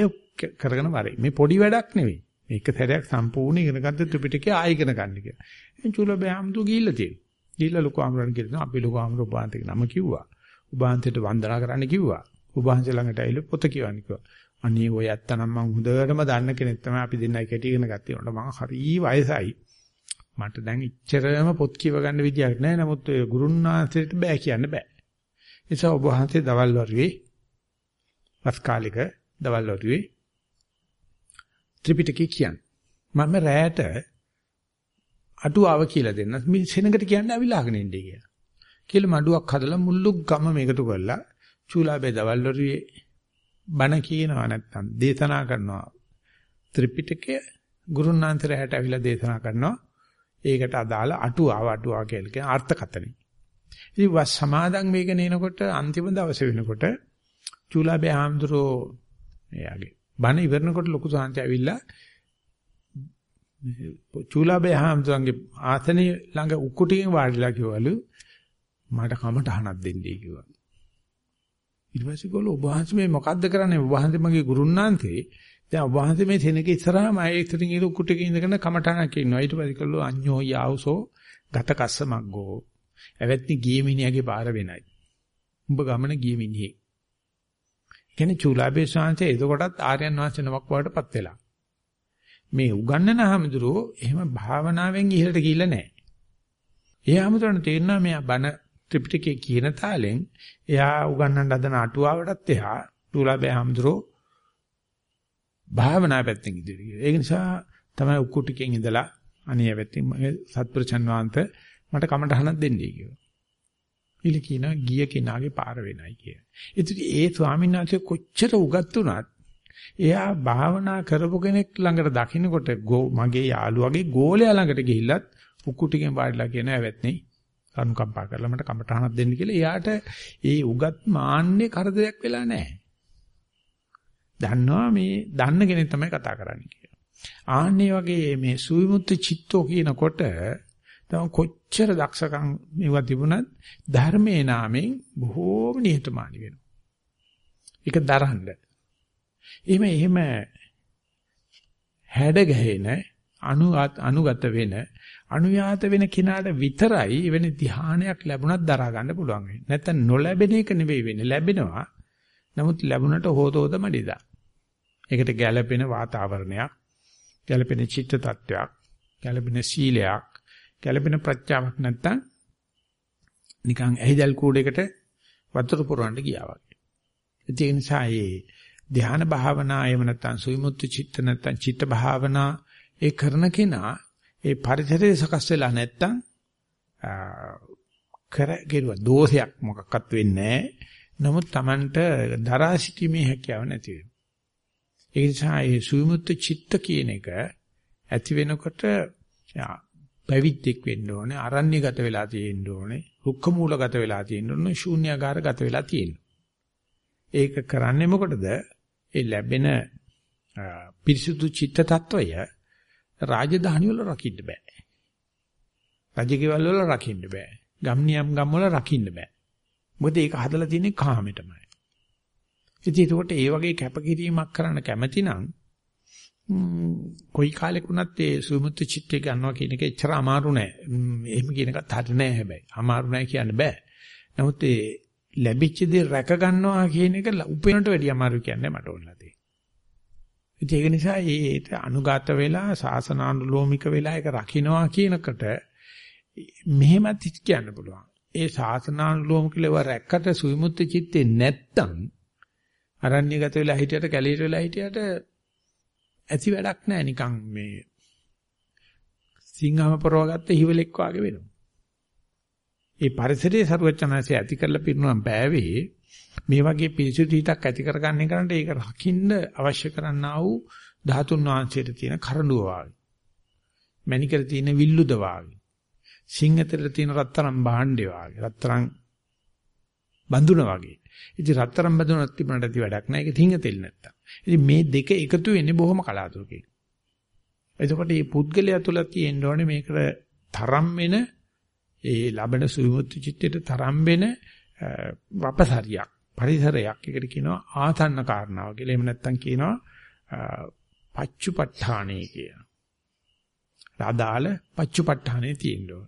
කරගෙන වරේ. මේ පොඩි වැඩක් නෙවෙයි. මේක සැරයක් සම්පූර්ණ ඉගෙන ගන්න ත්‍රිපිටකය ආයෙ ඉගෙන ගන්න කියලා. එන් චුලබේ ආම්තු ගිහිල්ලා තියෙනවා. ගිහිල්ලා ලොකු ආමරණ කියනවා අපි ලොකු ආමර උපාන්තේ නම කිව්වා. උපාන්තයට වන්දනා කරන්න කිව්වා. උපාන්තේ ළඟට ඇවිල්ලා පොත කියවන්න කිව්වා. අනේ ඔය ඇත්තනම් මම හොඳටම දන්න කෙනෙක් තමයි අපි දෙන්නයි කැටි ඉගෙන ගත්තේ. උන්ට මම හරි වයසයි. මට දැන් ඉච්චරම පොත් කියව ගන්න විදියක් නැහැ. නමුත් ඔය ගුරුන්නාන්සේට බෑ කියන්න බෑ. ඒ නිසා ඔබ වහන්සේ දවල් වරුවේ වස් කාලෙක දවල් වරුවේ ත්‍රිපිටකේ කියන්නේ. මම රැයට අටුවාව කියලා දෙන්න. මේ සෙනඟට කියන්නේ අවිලාගෙන ඉන්නේ කියලා. කියලා මඩුවක් හදලා මුල්ලු ගම මේකතු කරලා චූලාබේ දවල් වරුවේ බණ කියනවා නැත්තම් දේශනා කරනවා. ත්‍රිපිටකය ගුරුනාන්තරයට ඇවිල්ලා දේශනා කරනවා. ඒකට අදාළ අටුවාව අටුවා කියලා කියන අර්ථකථනයි. ඉතින් වස් සමාදන් වේගෙන එනකොට අන්තිම දවසේ වෙනකොට චූලාබේ ආම්දුරෝ එයාගේ බණ ඉවරනකොට ලොකු සාන්ති ඇවිල්ලා චූලාබේ හාමුදුරන්ගේ ආසනේ ළඟ උකුටියෙන් වාඩිලා කිව්වලු මට කමටහනක් දෙන්නයි කිව්වා. ඊට පස්සේ ගොල්ලෝ ඔබ වහන්සේ මේ මොකද්ද කරන්නේ? ඔබ වහන්සේ මගේ ගුරුන්නාන්තේ. දැන් ඔබ වහන්සේ මේ තැනක ඉස්සරහම අය ඉතින් ඉර උකුටියක ඉඳගෙන කමටහනක් ඉන්නවා. ඊට පස්සේ ගොල්ලෝ අඤ්ඤෝ යාවසෝ ගත කස්සමග්ගෝ. එවත්නි ගියේ මිනිහාගේ පාර වෙනයි. උඹ ගමන ගියේ මිනිහෙක්. කියන්නේ චූලාභේ ශාන්තේ එතකොටත් ආර්යයන් වහන්සේ නමක් වඩටපත් වෙලා. මේ උගන්නන හැමදෙරෝ එහෙම භාවනාවෙන් ඉහළට ගිහිල්ලා නැහැ. ඒ හැමදෙරණ තේරෙනවා මේ බණ ත්‍රිපිටකයේ කියන තාලෙන් එයා උගන්නන්න හදන අටුවාවටත් එහා චූලාභේ හැමදෙරෝ භාවනා පැත්තෙන් ඉදිරියට. ඒ නිසා තමයි උකුටිකෙන් ඉඳලා අනිය පැත්තෙන් සත්පුරුෂන් වහන්සේ මට කමටහනක් දෙන්නයි කිව්වා. ඉලි කියනවා ගිය කෙනාගේ පාර වෙනයි කිය. ඉතින් ඒ ස්වාමීන් වහන්සේ කොච්චර උගත් වුණත් එයා භාවනා කරපු කෙනෙක් ළඟට දකින්නකොට මගේ යාළුවාගේ ගෝලයා ළඟට ගිහිල්ලත් උක්කුටිගෙන් වාඩිලා කියන ඇවැත්නේ අනුකම්පා කරලා මට කමටහනක් දෙන්න කියලා එයාට ඒ උගත් මාන්නේ කරදරයක් වෙලා නැහැ. දන්නවා මේ දන්න කෙනෙක් තමයි කතා කරන්නේ කියලා. ආන්නේ වගේ මේ සුවිමුත්ත චිත්තෝ කියනකොට තම කොච්චර දක්ෂකම් මේවා තිබුණත් ධර්මයේ නාමයෙන් බොහෝම නිහතමානී වෙනවා. ඒක දරහන්න. එහෙම එහෙම හැඩ ගැහෙන අනුගත අනුගත වෙන අනුයාත වෙන කෙනාට විතරයි එවැනි ධ්‍යානයක් ලැබුණත් දරා ගන්න පුළුවන් වෙන්නේ. නැත්තම් නොලැබෙන එක නෙවෙයි වෙන්නේ. ලැබෙනවා. නමුත් ලැබුණට හොතෝද මඩිදා. ඒකට ගැළපෙන වාතාවරණයක්, ගැළපෙන චිත්ත tattයක්, ගැළපෙන සීලයක්, ගැළපෙන ප්‍රඥාවක් නැත්තම් නිකන් ඇහිදල් කූඩේකට වතුර පුරවන්න ගියා වගේ. ඒ නිසා මේ ධ්‍යාන භාවනා එහෙම නැත්තම් සුවිමුත්තු චිත්ත නැත්තම් චිත්ත භාවනා ඒ කරන කෙනා ඒ පරිසරය සකස් වෙලා නැත්තම් කර කෙරුවා දෝෂයක් මොකක්වත් වෙන්නේ නමුත් Tamanට දරා සිටීමේ හැකියාව නැති වෙනවා. ඒ නිසා ඒ සුවිමුත්තු චිත්ත කියන එක ඇති වෙනකොට පැවිද්දෙක් වෙන්න ඕනේ, අරණ්‍යගත වෙලා තියෙන්න ඕනේ, රුක්ක මූලගත වෙලා තියෙන්න ඕනේ, ශූන්‍යාකාරගත වෙලා තියෙන්න. ඒක කරන්නේ මොකටද? ඒ ලැබෙන පිරිසුදු චිත්ත tattවය රාජධානි වල රකින්න බෑ. රජකෙවල් වල රකින්න බෑ. ගම්නියම් ගම් වල රකින්න බෑ. මොකද ඒක හදලා තියෙන්නේ කාමෙටමයි. ඉතින් ඒකට ඒ වගේ කැපකිරීමක් කරන්න කැමති නම් කොයි කාලෙක වුණත් ඒ සුමුත්තු චිත්තය ගන්නවා කියන එක එච්චර අමාරු නෑ. එහෙම කියන එකත් හරි නෑ හැබැයි. අමාරු නෑ කියන්න බෑ. නමුත් ඒ ලැබිච්ච දේ රැක ගන්නවා කියන එක උපේනට වැඩිය අමාරු කියන්නේ මට ඕනලා තියෙන්නේ. ඒක නිසා ඒට අනුගත වෙලා සාසනානුලෝමික වෙලා ඒක රකින්නවා කියනකට මෙහෙමත් කියන්න පුළුවන්. ඒ සාසනානුලෝමික ලෙව රැක්කට සුවිමුත්ත චිත්තේ නැත්තම් අරණ්‍යගත වෙලා හිටියට කැලීට වෙලා හිටියට ඇති වැඩක් නැහැ නිකන් මේ සිංහම පරවගත්ත හිවලෙක් වගේ වෙනවා. ඒ පරිසරයේ ਸਰවචනanse ඇති කරලා පිරුණම් බෑවේ මේ වගේ පිරිසිදු හිතක් ඇති කරගන්න එකට ඒක රකින්න අවශ්‍ය කරන්නා වූ ධාතුන් වහන්සේට තියෙන කරඬුව වාගේ. මණිකර තියෙන විල්ලුද වාගේ. සිංහතර තියෙන රත්තරන් භාණ්ඩේ වාගේ. රත්තරන් බඳුන වගේ. ඉතින් රත්තරන් බඳුනක් තිබුණාට ඇති වැඩක් නැහැ. ඒක තිංග තෙල් නැත්තම්. ඉතින් මේ දෙක එකතු වෙන්නේ බොහොම කලාතුරකින්. එතකොට මේ පුද්ගලයා තුල තියෙන්න ඕනේ මේකට තරම් වෙන ඒ ලබන සුවිමුත්ති චිත්තයට තරම් වෙන වපසරියක් පරිසරයක් එකට කියනවා ආතන්න කාරණාව කියලා. එහෙම නැත්නම් කියනවා පච්චුපට්ඨානේ කියන. අදාළ පච්චුපට්ඨානේ තියෙන්න ඕන.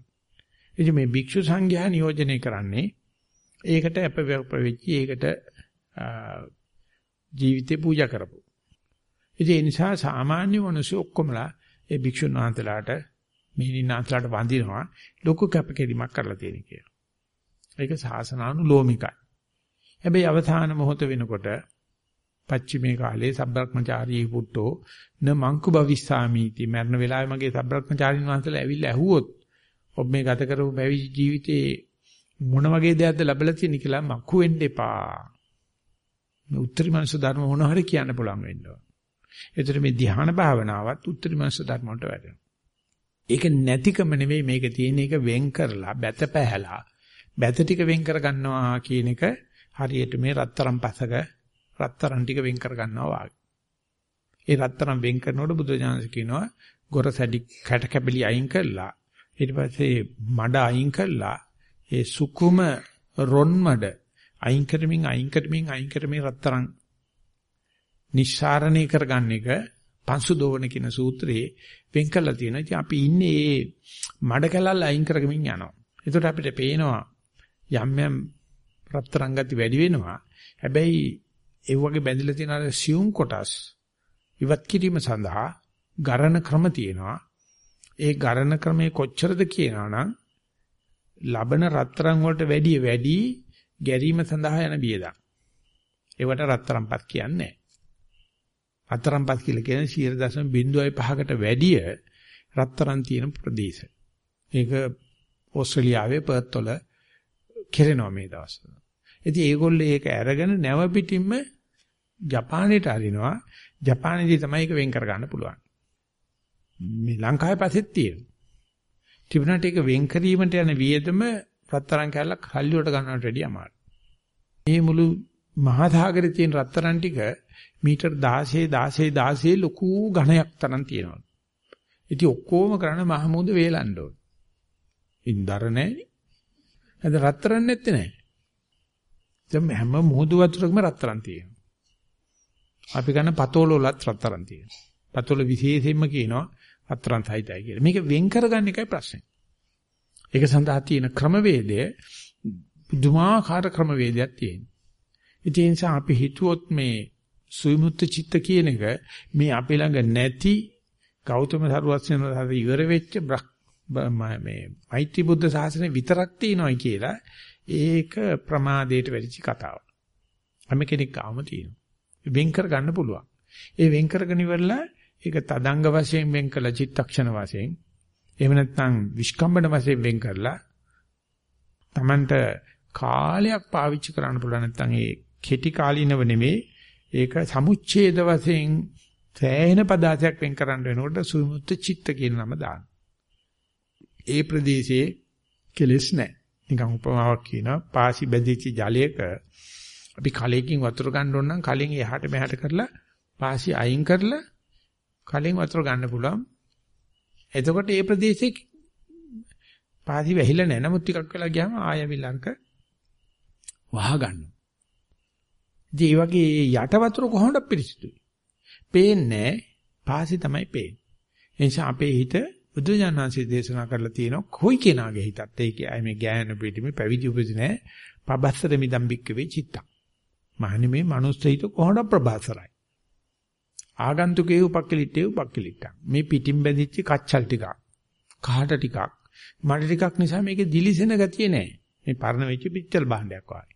ඉතින් මේ භික්ෂු සංඝයා නියෝජනය කරන්නේ ඒකට අපවෙච්චි ඒකට ජීවිතේ පූජා කරපො. ඉතින් ඒ නිසා සාමාන්‍ය මිනිස්සු ඔක්කොමලා ඒ භික්ෂුන් වහන්සේලාට මිහිණින්නාන්සලාට වඳිනවා ලොකු කැපකිරීමක් කරලා තියෙන කියලා. ඒක සාසනානුලෝමිකයි. හැබැයි අවසාන මොහොත වෙනකොට පච්චිමේ කාලේ සබ්‍රක්‍මචාරී පුට්ටෝ න මංකු භවිස්සාමීති මරණ වෙලාවේ මගේ සබ්‍රක්‍මචාරින් වහන්සේලා ඇවිල්ලා ඇහුවොත් ඔබ මේ ගත කරපු පැවිදි ජීවිතේ මොන වගේ දෙයක්ද ලැබලා තියෙන කියලා මක්කු වෙන්න එපා. මේ උත්තරී මනස ධර්ම මොන හරි කියන්න පුළුවන් වෙන්න ඕන. ඒතර මේ ධ්‍යාන භාවනාවත් උත්තරී මනස ධර්ම වලට වැටෙනවා. ඒක නැතිකම නෙවෙයි මේක තියෙන එක වෙන් කරලා බැත පැහැලා බැත ටික වෙන් කර ගන්නවා කියන එක හරියට මේ රත්තරන් පසක රත්තරන් ටික වෙන් කර ගන්නවා වගේ. ඒ රත්තරන් වෙන් කරනකොට බුදුජානක කියනවා ගොර සැඩි කැට කැබලි අයින් කරලා ඊට පස්සේ මඩ අයින් කරලා ඒ සුකුම රොන් මඩ අයින් කරමින් අයින් කරමින් අයින් කරමින් රත්තරන් නිස්සාරණය කරගන්න එක පංසු දෝවන කියන සූත්‍රයේ වෙන් කරලා තියෙනවා. ඉතින් අපි ඉන්නේ මේ මඩ කැලල් අයින් කරගමින් යනවා. ඒකට අපිට පේනවා යම් යම් රත්තරන් ගති වැඩි වෙනවා. හැබැයි ඒ වගේ බැඳිලා තියෙන අර සියුම් කොටස් ඉවත් කිරීම සඳහා ගරණ ක්‍රම තියෙනවා. ඒ ගරණ ක්‍රමයේ කොච්චරද කියනවනම් ලබන රත්තරන් වලට වැඩි වැඩි ගැරීම සඳහා යන බියදා. ඒවට රත්තරන්පත් කියන්නේ රත්තරන්පත් කියලා කියන්නේ 0.05කට වැඩිය රත්තරන් තියෙන ප්‍රදේශ. ඒක ඕස්ට්‍රේලියාවේ පර්ත් වල කෙරෙනවා මේ දවස්වල. ඉතින් ඒගොල්ලෝ ඒක අරගෙන නැව පිටින්ම ජපානයට අරිනවා. ජපානයේදී තමයි ඒක වෙන් කර ගන්න පුළුවන්. මේ ලංකාවේ පස්සෙත් තියෙනවා. ත්‍රිපුණට ඒක වෙන් කිරීමට යන වියදම රත්තරන් කැල්ලක් හල්ලියට ගන්නවට වැඩිය අමාරුයි. මේ මුළු මහා සාගරේ තියෙන රත්තරන් ටික මීටර් 16 16 16 ලොකු ඝනයක් තරම් තියෙනවා. ඉතින් ඔක්කොම කරන්න මහමුද වේලන්න ඕන. ඉන්දර නැහැ. අද රත්තරන් නැත්තේ නැහැ. දැන් හැම මුහුදු වතුරකම රත්තරන් තියෙනවා. අපි ගන්න පතෝල වලත් රත්තරන් තියෙනවා. පතෝල විශේෂයෙන්ම කියනවා රත්තරන් සහිතයි කියලා. මේක වෙන් කරගන්න එකයි ප්‍රශ්නේ. ඒක සඳහා තියෙන ක්‍රමවේදය පුදුමාකාර ක්‍රමවේදයක් තියෙනවා. ඒ නිසා අපි හිතුවොත් මේ සුවිමුත්ත චිත්ත කියන එක මේ අපි ළඟ නැති ගෞතම සරුවස්යන් හද ඉවර වෙච්ච මේ මෛත්‍රී බුද්ධ ශාසනය විතරක් තියෙනවයි කියලා ඒක ප්‍රමාදයට වැඩිච කතාවක්. හැම කෙනෙක් ආවම තියෙනවා. වෙන් කර ගන්න පුළුවන්. ඒ වෙන් කරගෙන ඉවරලා ඒක තදංග වශයෙන් වෙන් කළ චිත්තක්ෂණ වශයෙන් එහෙම නැත්නම් විස්කම්බන වශයෙන් වෙන් කරලා Tamanට කාලයක් පාවිච්චි කරන්න පුළුවන් නැත්නම් ඒ කෙටි කාලිනව නෙමෙයි ඒක සමුච්ඡේද වශයෙන් සෑහෙන පදාසයක් වෙන් කරන්න වෙනකොට සුමුත් චිත්ත කියන නම දාන්න. ඒ ප්‍රදේශයේ කෙලස් නැහැ. නිකන් උපමාවක් කියනවා පාසි බැඳිච්ච ජලයක අපි කලයකින් වතුර ගන්න ඕන නම් කලින් එහාට මෙහාට කරලා පාසි අයින් කරලා කලින් වතුර ගන්න පුළුවන්. එතකොට ඒ ප්‍රදේශේ පාසි වැහිලා නැහැ. නමුත් ටිකක් වෙලා ගියාම ආයෙවිලංක වහ ගන්නවා. ඉතින් මේ වගේ යට වතුර කොහොමද පිරිසිදුයි? පේන්නේ පාසි තමයි පේන්නේ. ඒ නිසා අපේ හිත බුදුජානනාංශය දේශනා කරලා තියෙනවා කොයි කෙනාගේ හිතත් ඒ කියයි මේ ගෑනු පිටිමේ පැවිදි උපදින නැහැ. පබස්සර මිදම් බික්කවේ චිත්තං. මහන්නේ මේ මනුස්ස හිත කොහොමද ප්‍රබාසරයි. ආගන්තුකේ උපක්කලිටේ උපක්කලිට්ටං. මේ පිටින් බැඳිච්ච කච්චල් ටිකක්. කහට ටිකක්. මඩ ටිකක් නිසා මේකේ දිලිසෙන ගතිය නැහැ. මේ පරණ වෙච්ච පිච්චල් භාණ්ඩයක් වගේ.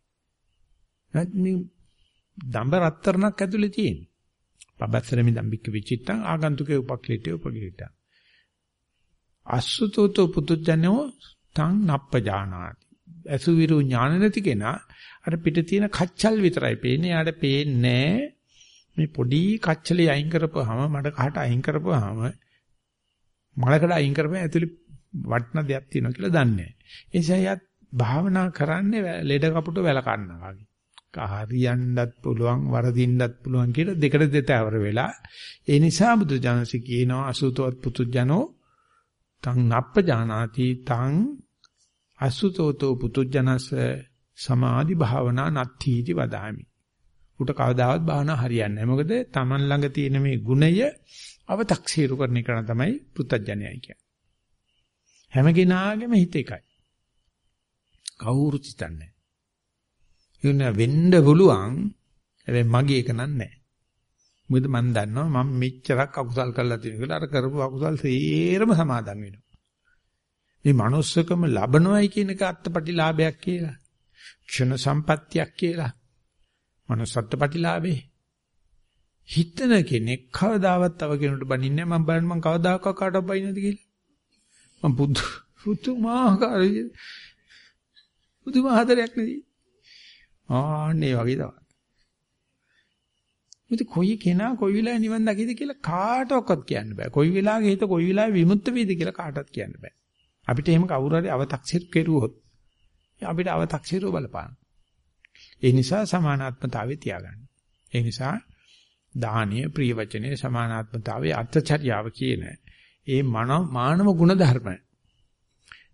නැත්නම් දඹ රත්තරණක් ඇතුලේ තියෙන. පබස්සරමි දම්බික්ක විචිත්තං ආගන්තුකේ උපක්ලිටේ උපක්ලිටං. අසුතෝතෝ පුතුජනෝ තං නප්පජානාති. අසුවිරු ඥාන නැති කෙනා අර පිට තියෙන කච්චල් විතරයි පේන්නේ. යාට පේන්නේ මේ පොඩි කච්චලේ අයින් කරපුවාම මඩ කහට අයින් කරපුවාම මලකඩ අයින් කරපුවා ඇතුලේ වටන දෙයක් තියෙනවා කියලා දන්නේ නැහැ. ඒ නිසා යාත් භාවනා කරන්නේ ලෙඩ කපුට වැල කන්නා වගේ. හරියන්නත් පුළුවන් වරදින්නත් පුළුවන් කියලා දෙකට දෙතවර වෙලා ඒ නිසා බුදු ජානසි කියනවා අසුතවත් පුතුජනෝ තං නප්ප ජානාති තං අසුතෝතෝ පුතුජනස සමාධි භාවනා නත්ථීති වදාමි. උට කවදාවත් භාවනා හරියන්නේ නැහැ. මොකද Taman ළඟ තියෙන මේ ගුණය අව탁සීරු කරන එක තමයි පුතඥයයි කියන්නේ. හැම කෙනාගේම හිත එකයි. කවුරුත් හිතන්නේ ඉන්න වෙන්න පුළුවන්. හැබැයි මගේ එක නන්නේ. මොකද මම දන්නවා මම මෙච්චරක් අකුසල් කරලා තියෙන කියලා අර කරපු අකුසල් සේරම සමාදන් වෙනවා. මේ manussකම ලබනවයි කියන එක අත්පටිලාභයක් කියලා. ක්ෂණ සම්පත්තියක් කියලා. Manussත්පටිලාභේ. හිතන කෙනෙක් කවදාවත් තව කෙනෙකුට බනින්නේ නැහැ. මම බලන්න මම කවදාකවත් කාටවත් බනින්නද කියලා. මම බුදු පුතුමාකාර බුදුමහතරයක් නෙදී. ආන්නේ වගේ තමයි. ඉතින් කොයි කෙනා කොයි වෙලාවෙ නිවන් දකිද කියලා කාටවත් කියන්න බෑ. කොයි වෙලාවක හිත කොයි වෙලාවෙ විමුක්ත වේද කියලා කාටවත් කියන්න බෑ. අපිට එහෙම කවුරු හරි අව탁සිර කෙරුවොත් අපිට අව탁සිරව බලපාන. ඒ නිසා සමානාත්මතාවය තියාගන්න. ඒ නිසා දානීය ප්‍රිය වචනේ සමානාත්මතාවයේ අර්ථචර්යාව කියන ඒ මානව ගුණ ධර්ම.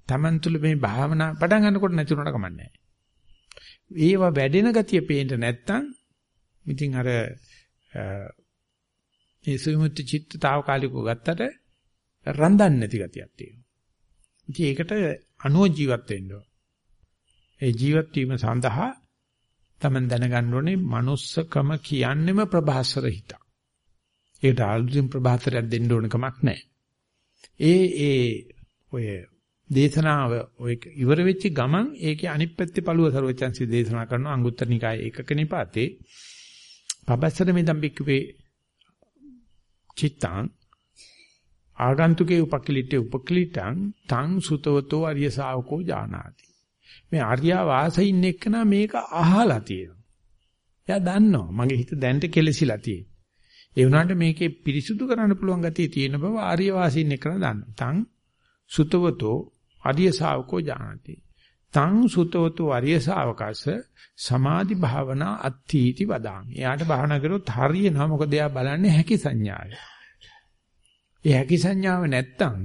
Taman තුල මේ භාවනා පටන් ගන්නකොට නැතුණට කමන්නේ ඒව වැඩෙන ගතිය පේන්න නැත්තම් ඉතින් අර ඒ සුමුත්‍ති චිත්තතාවකාලිකව ගත්තට රඳන්නේ නැති ගතියක් තියෙනවා. ඉතින් ඒකට අනුව ජීවත් වෙන්න ඒ ජීවත් වීම සඳහා තමන් දැනගන්න ඕනේ manussකම කියන්නේම ප්‍රභාසර හිත. ඒකට ආලුතින් ප්‍රභාසරයක් දෙන්න ඕන කමක් නැහැ. ඒ ඒ ඔය දේශනාව ඔය ඉවර වෙච්ච ගමන් ඒකේ අනිත් පැත්තේ පළුව සර්වචන්සි දේශනා කරනවා අංගුත්තර නිකායේ ඒකක නිපාතේ පබස්සර මෙදම් බික්කවේ චිත්තං ආගන්තුකේ උපක්ලිටේ උපක්ලිටං තං සුතවතෝ අරිය ශාවකෝ ජානාති මේ ආර්යා වාසයින් එක්කන මේක අහලා තියෙනවා එයා දන්නවා මගේ හිත දැනට කෙලසිලා තියෙන්නේ ඒ වුණාට මේකේ පිරිසුදු කරන්න පුළුවන් ගතිය තියෙන බව ආර්ය වාසීන් එක්කන දන්නවා තං සුතවතෝ අරිය ශාවකෝ ජානති. තං සුතවතු වරිය ශාවකස සමාධි භාවනා අත්ථීති වදාමි. එයාට භාවනා කරොත් හරියනවා මොකද එයා බලන්නේ හැකි සංඥාවයි. ඒ හැකි සංඥාව නැත්තම්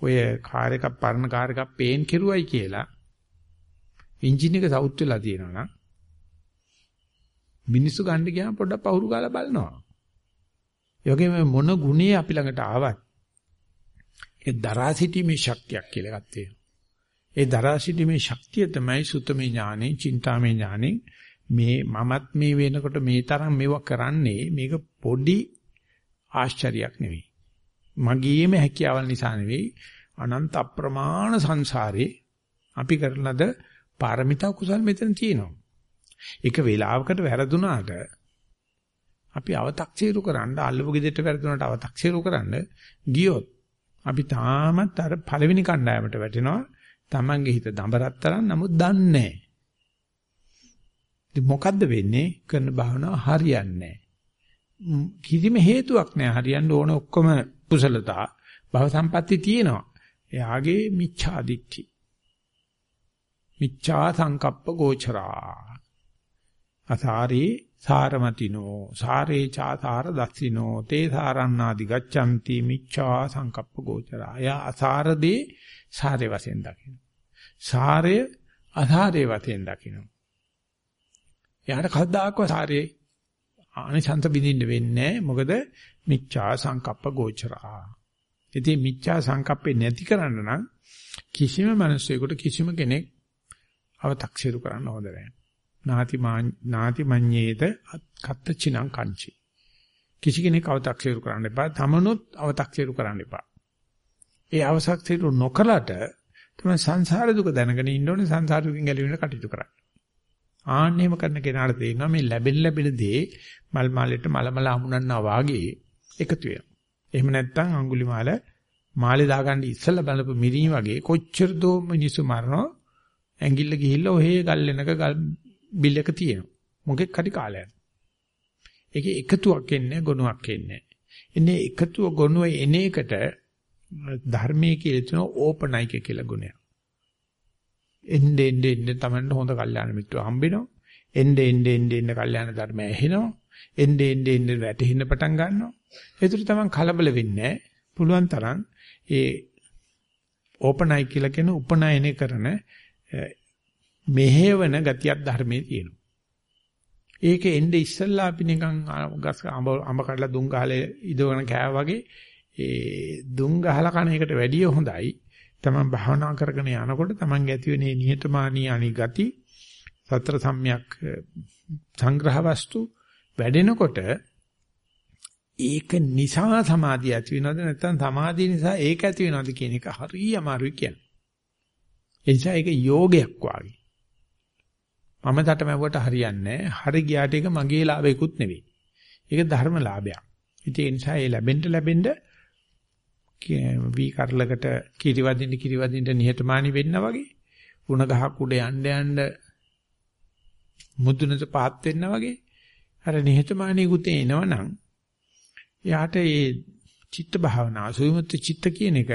ඔය කාර් එකක් පරණ කාර් එකක් පේන් කෙරුවයි කියලා එන්ජින් එක සවුත් වෙලා තියෙනවා නම් මිනිස්සු ගන්න ගියාම පොඩ්ඩක් පහුරු ගාලා බලනවා. ඒ වගේම මොන ගුණේ අපි ළඟට ආවත් ඒ දරා සිටීමේ ශක්තියක් කියලා එකක් තියෙනවා. ඒ දරා සිටීමේ ශක්තිය තමයි සුතමේ ඥානෙ, චින්තාමේ ඥානෙ මේ මමත් මේ වෙනකොට මේ තරම් මේව කරන්නේ මේක පොඩි ආශ්චර්යයක් නෙවෙයි. මගේම හැකියාවල් නිසා නෙවෙයි අනන්ත අප්‍රමාණ සංසාරේ අපි කරන ලද පාරමිතා කුසල් මෙතන තියෙනවා. එක වේලාවකට වැරදුනාට අපි අව탁සීරු කරන්න අල්ලපු ගෙදරට වැරදුනාට අව탁සීරු කරන්න ගියොත් අපි තාමත් අර පළවෙනි කණ්ඩායමට වැටෙනවා. Tamange හිත දඹරත්තරන් නමුත් දන්නේ නැහැ. ඉතින් මොකද්ද වෙන්නේ? කරන භාවනාව හරියන්නේ නැහැ. කිසිම හේතුවක් නැහැ හරියන්න ඕන ඔක්කොම කුසලතා භව සම්පatti තියෙනවා. එයාගේ මිච්ඡා දිට්ඨි. මිච්ඡා සංකප්ප ගෝචරා. අසාරේ සාරමතිනෝ සාරේ චාසාර දස්සිනෝ තේ සාරණ්ණාදි ගච්ඡanti මිච්ඡා සංකප්ප ගෝචරා. එයා අසාරදී සාරේ වශයෙන් දකින්න. සාරය අසාරේ වශයෙන් දකින්න. එයාට කවදාකවත් සාරේ අනිසන්ත බින්දින්න වෙන්නේ මොකද මිච්ඡා සංකප්ප ගෝචරා. ඉතින් මිච්ඡා සංකප්පේ නැති කරන්න නම් කිසිම මිනිසෙකුට කිසිම කෙනෙක් අව탁සිරු කරන්න හොඳ නැහැ. නාති නාති මඤ්ඤේත කත්ත චිනං කංචි. කිසි කෙනෙක් අව탁සිරු කරන්න එපා. තමනුත් අව탁සිරු කරන්න එපා. ඒ අව탁සිරු නොකලට තමයි සංසාර දුක දැනගෙන ඉන්න ඕනේ සංසාර දුකින් ගැලවෙන්න කටයුතු කරන්න. ආන්නේම කරන කෙනාට තේරෙනවා මේ ලැබෙන ලැබෙන දේ මල් මාලෙට මලමල අමුණන්නා වාගේ එකතු වෙනවා. එහෙම නැත්නම් අඟුලි මාල මාලේ දාගන්න ඉස්සෙල්ලා බලපු මිරිණි වගේ කොච්චර දෝ මිනිසු මරනවා ඇඟිල්ල ගිහිල්ලා ඔහේ ගල්ලෙනක ගල් බිල් එක තියෙනවා. මොකෙක් හරි කාලයක්. ඒකේ එකතුවක් එන්නේ ගුණයක් එන්නේ. එන්නේ එකතුව ගුණුව එන එකට ධර්මයේ කියලා තියෙන ඕපනයික කියලා ගුණයක්. එnde ende ende තමයි හොඳ කල්යාණ මිත්‍රව හම්බෙනවා. එnde ende ende ende කල්යාණ ධර්ම ඇහෙනවා. එnde ende ende වැටෙන්න පටන් ගන්නවා. ඒතර තමයි කලබල වෙන්නේ පුළුවන් තරම් ඒ ඕපනයි කියලා කියන උපනයනය කරන මෙහෙවන ගතියක් ධර්මයේ තියෙනවා. ඒකේ එnde ඉස්සල්ලා අපි නිකන් ගස් අඹ අඹ කඩලා දුම් ගහලා ඉදවන කෑවා වගේ ඒ දුම් ගහලා කන එකට වැඩිය හොඳයි. තමන් භාවනා කරගෙන යනකොට තමන්ගේ ඇති වෙන නිහතමානී අනි ගති සතර සම්‍යක් සංග්‍රහ වස්තු වැඩෙනකොට ඒක නිසා සමාධිය ඇති වෙනවද නැත්නම් සමාධිය නිසා ඒක ඇති වෙනවද කියන එක හරිය අමාරුයි කියන්නේ. ඒ නිසා ඒක යෝගයක් වාගේ. මම තටමැව්වට හරියන්නේ හරි ගියාට ඒක මගේ ලාභයකුත් නෙවෙයි. ඒක ධර්ම ලාභයක්. ඉතින් ඒ නිසා ඒ ලැබෙන්න ලැබෙන්න වී කරලකට කිරිවදින්න කිරිවදින්න නිහතමානී වෙන්න වගේ උණ ගහක් උඩ යන්න යන්න මුදුනට පහත් වෙන්න වගේ අර නිහතමානී ගුතේ එනවනම් යාට ඒ චිත්ත භාවනා සුවිමුත් චිත්ත කියන එක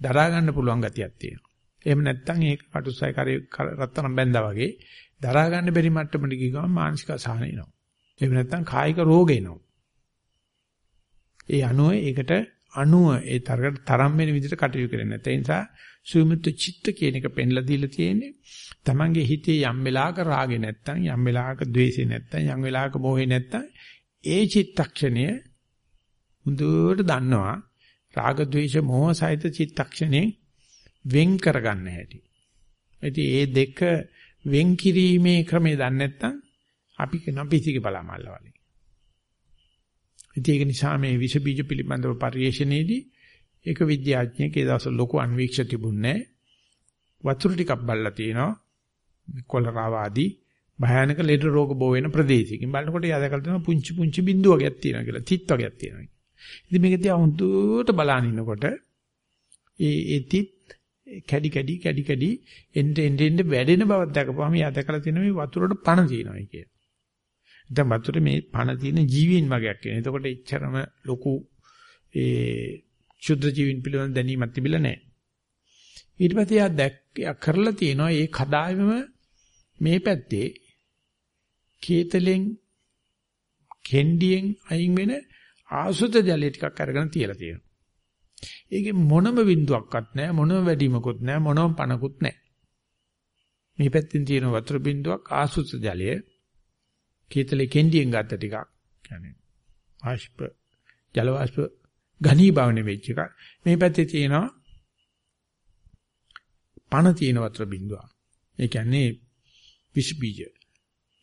දරා ගන්න පුළුවන් ගතියක් තියෙනවා. එහෙම නැත්නම් ඒක කටුසයි කරේ රත්තරන් බැඳා වගේ දරා ගන්න බැරි මට්ටමට ගිය ගමන් මානසික අසහන එනවා. එහෙම නැත්නම් කායික රෝග එනවා. ඒ අනුව ඒකට අනුව ඒ තරකට තරම් වෙන විදිහට කටයුතු කරන්නේ නැත්නම් ඒ නිසා සුමුත් චිත්ත කියන එක පෙන්ලා දීලා තියෙන්නේ තමන්ගේ හිතේ යම් වෙලාවක රාගේ නැත්නම් යම් වෙලාවක ද්වේෂේ නැත්නම් යම් වෙලාවක මෝහේ නැත්නම් ඒ චිත්තක්ෂණය හොඳට දන්නවා රාග ද්වේෂ මෝහ සහිත චිත්තක්ෂණේ වෙන් කරගන්න හැටි. ඉතින් මේ දෙක වෙන් කිරීමේ ක්‍රමය දන්නේ නැත්නම් අපි කියන පිසිගේ බලාමල්ල වගේ. ඉතින් ඒක නිසා මේ විස බීජ පිළිබඳව පරිශ්‍රණයේදී ඒක විද්‍යාඥයෙක් ඒ දවස්වල ලොකු අන්වීක්ෂ තිබුණේ වතුර ටිකක් බල්ලා තිනවා කොලරාව ආදී භයානක ලෙඩ රෝග බෝ වෙන ප්‍රදේශයකින් බලනකොට යදකල් තියෙන පුංචි පුංචි බිඳු වගේක් තියෙනවා කියලා තිත් වගේක් තියෙනවා. ඉතින් මේක දිහා හුදුට බලන ඉන්නකොට ඒ ඒ තිත් කැඩි කැඩි කැඩි කැඩි එnde ende ende වැඩෙන බවක් දැකපුවාම යා දැකලා තියෙන මේ වතුරට පණ තියෙනවා කිය. දැන් වතුරේ මේ පණ තියෙන ජීවීන් වගේක් කියන. එතකොට එච්චරම ලොකු ඒ ක්ෂුද්‍ර ජීවීන් පිළිබඳ දැනීමක් තිබිලා නැහැ. ඊට පස්සේ යා දැක් කරලා තියෙනවා ඒ කදාවෙම මේ පැත්තේ කේතලෙන් කෙන්ඩියෙන් අයින් වෙන ආසුත ජලය ටිකක් අරගෙන තියලා තියෙනවා. ඒකේ මොනම බින්දුවක්වත් නැහැ මොනම වැඩිමකුත් නැහැ මොනම පණකුත් නැහැ. මේ පැත්තෙන් තියෙන වතුර බින්දුවක් ආසුත ජලය කීතලේ කෙන්ඩියෙන් ගත්ත ටිකක්. يعني ආශ්ප ජල වාෂ්ප ඝනීභවන වෙච්ච එක. මේ පැත්තේ තියෙනවා පණ තියෙන වතුර බින්දුවක්. ඒ කියන්නේ විස බීජ.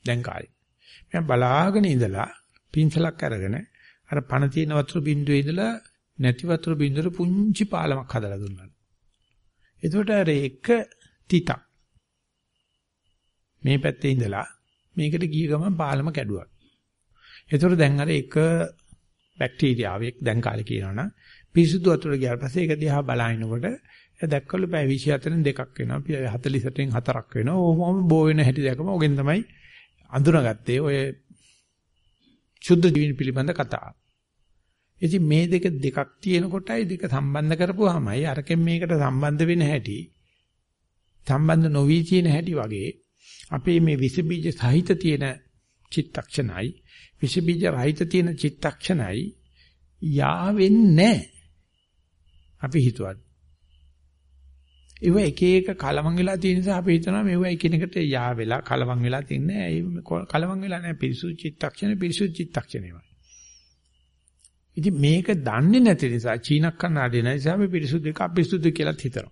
දැන් කාලේ. මම බලාගෙන ඉඳලා පින්සලක් අරගෙන අර පණ තියෙන වතුර බින්දුවේ ඉඳලා නැති වතුර බින්දුවට පුංචි පාලමක් හදලා දුන්නා. එතකොට අර එක තිතක් මේ පැත්තේ ඉඳලා මේකට ගිය ගමන් පාලම කැඩුවා. එතකොට දැන් අර එක බැක්ටීරියාවෙක් දැන් කාලේ කියනවනම් පිරිසුදු වතුර ගියාට පස්සේ ඒක දිහා බලනකොට එයා දැක්කලු පැය 24න් දෙකක් වෙනවා. 48න් හතරක් වෙනවා. ඕමම බෝ වෙන හැටි දැකම ඔගෙන් තමයි අඳුනගත්තේ ඔය සුද්ධ ජීවීන් පිළිබඳ කතාව. ඉතින් මේ දෙක දෙකක් තියෙන කොටයි දෙක සම්බන්ධ කරපුවාමයි අරකින් මේකට සම්බන්ධ වෙන හැටි සම්බන්ධ නොවි තියෙන හැටි වගේ අපේ මේ විස බීජ සහිත තියෙන චිත්තක්ෂණයි විස බීජ රහිත තියෙන චිත්තක්ෂණයි යාවෙන්නේ අපි හිතුවත්. ඒව එක එක කලවම් වෙලා තියෙන නිසා අපි හිතනවා මේව එකිනෙකට යා වෙලා කලවම් වෙලා තින්නේ ඒ කලවම් වෙලා නැහැ. පිරිසුදු චිත්තක්ෂණ පිරිසුදු චිත්තක්ෂණේමයි. ඉතින් මේක දන්නේ නැති නිසා චීනක් කන්නාඩේ නිසා අපි පිරිසුදු එක අපිරිසුදු කියලා හිතනවා.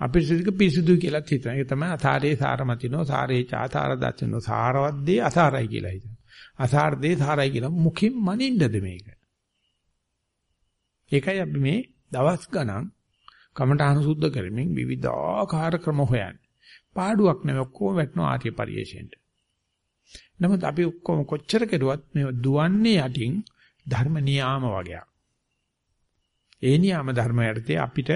අපිරිසුදුක පිරිසුදු කියලා හිතනවා. ඒක තමයි අසාරේ සාරමතිනෝ සාරේ චාතාර දච්චනෝ සාරවද්දේ අසාරයි කියලා හිතනවා. අසාරදේ සාරයි කියලා මුඛින් මනින්නද මේක. ඒකයි අපි මේ දවස් ගණන් කමඨාන සුද්ධ කරමින් විවිධාකාර ක්‍රම හොයන්නේ. පාඩුවක් නෙවෙයි ඔක්කොම වැටෙනවා ආර්ය පරිශ්‍රයෙන්ට. නමුත් අපි ඔක්කොම කොච්චර කෙරුවත් මේ දුවන්නේ යටින් ධර්ම නියාම වගේක්. ඒ නියාම ධර්ම යටතේ අපිට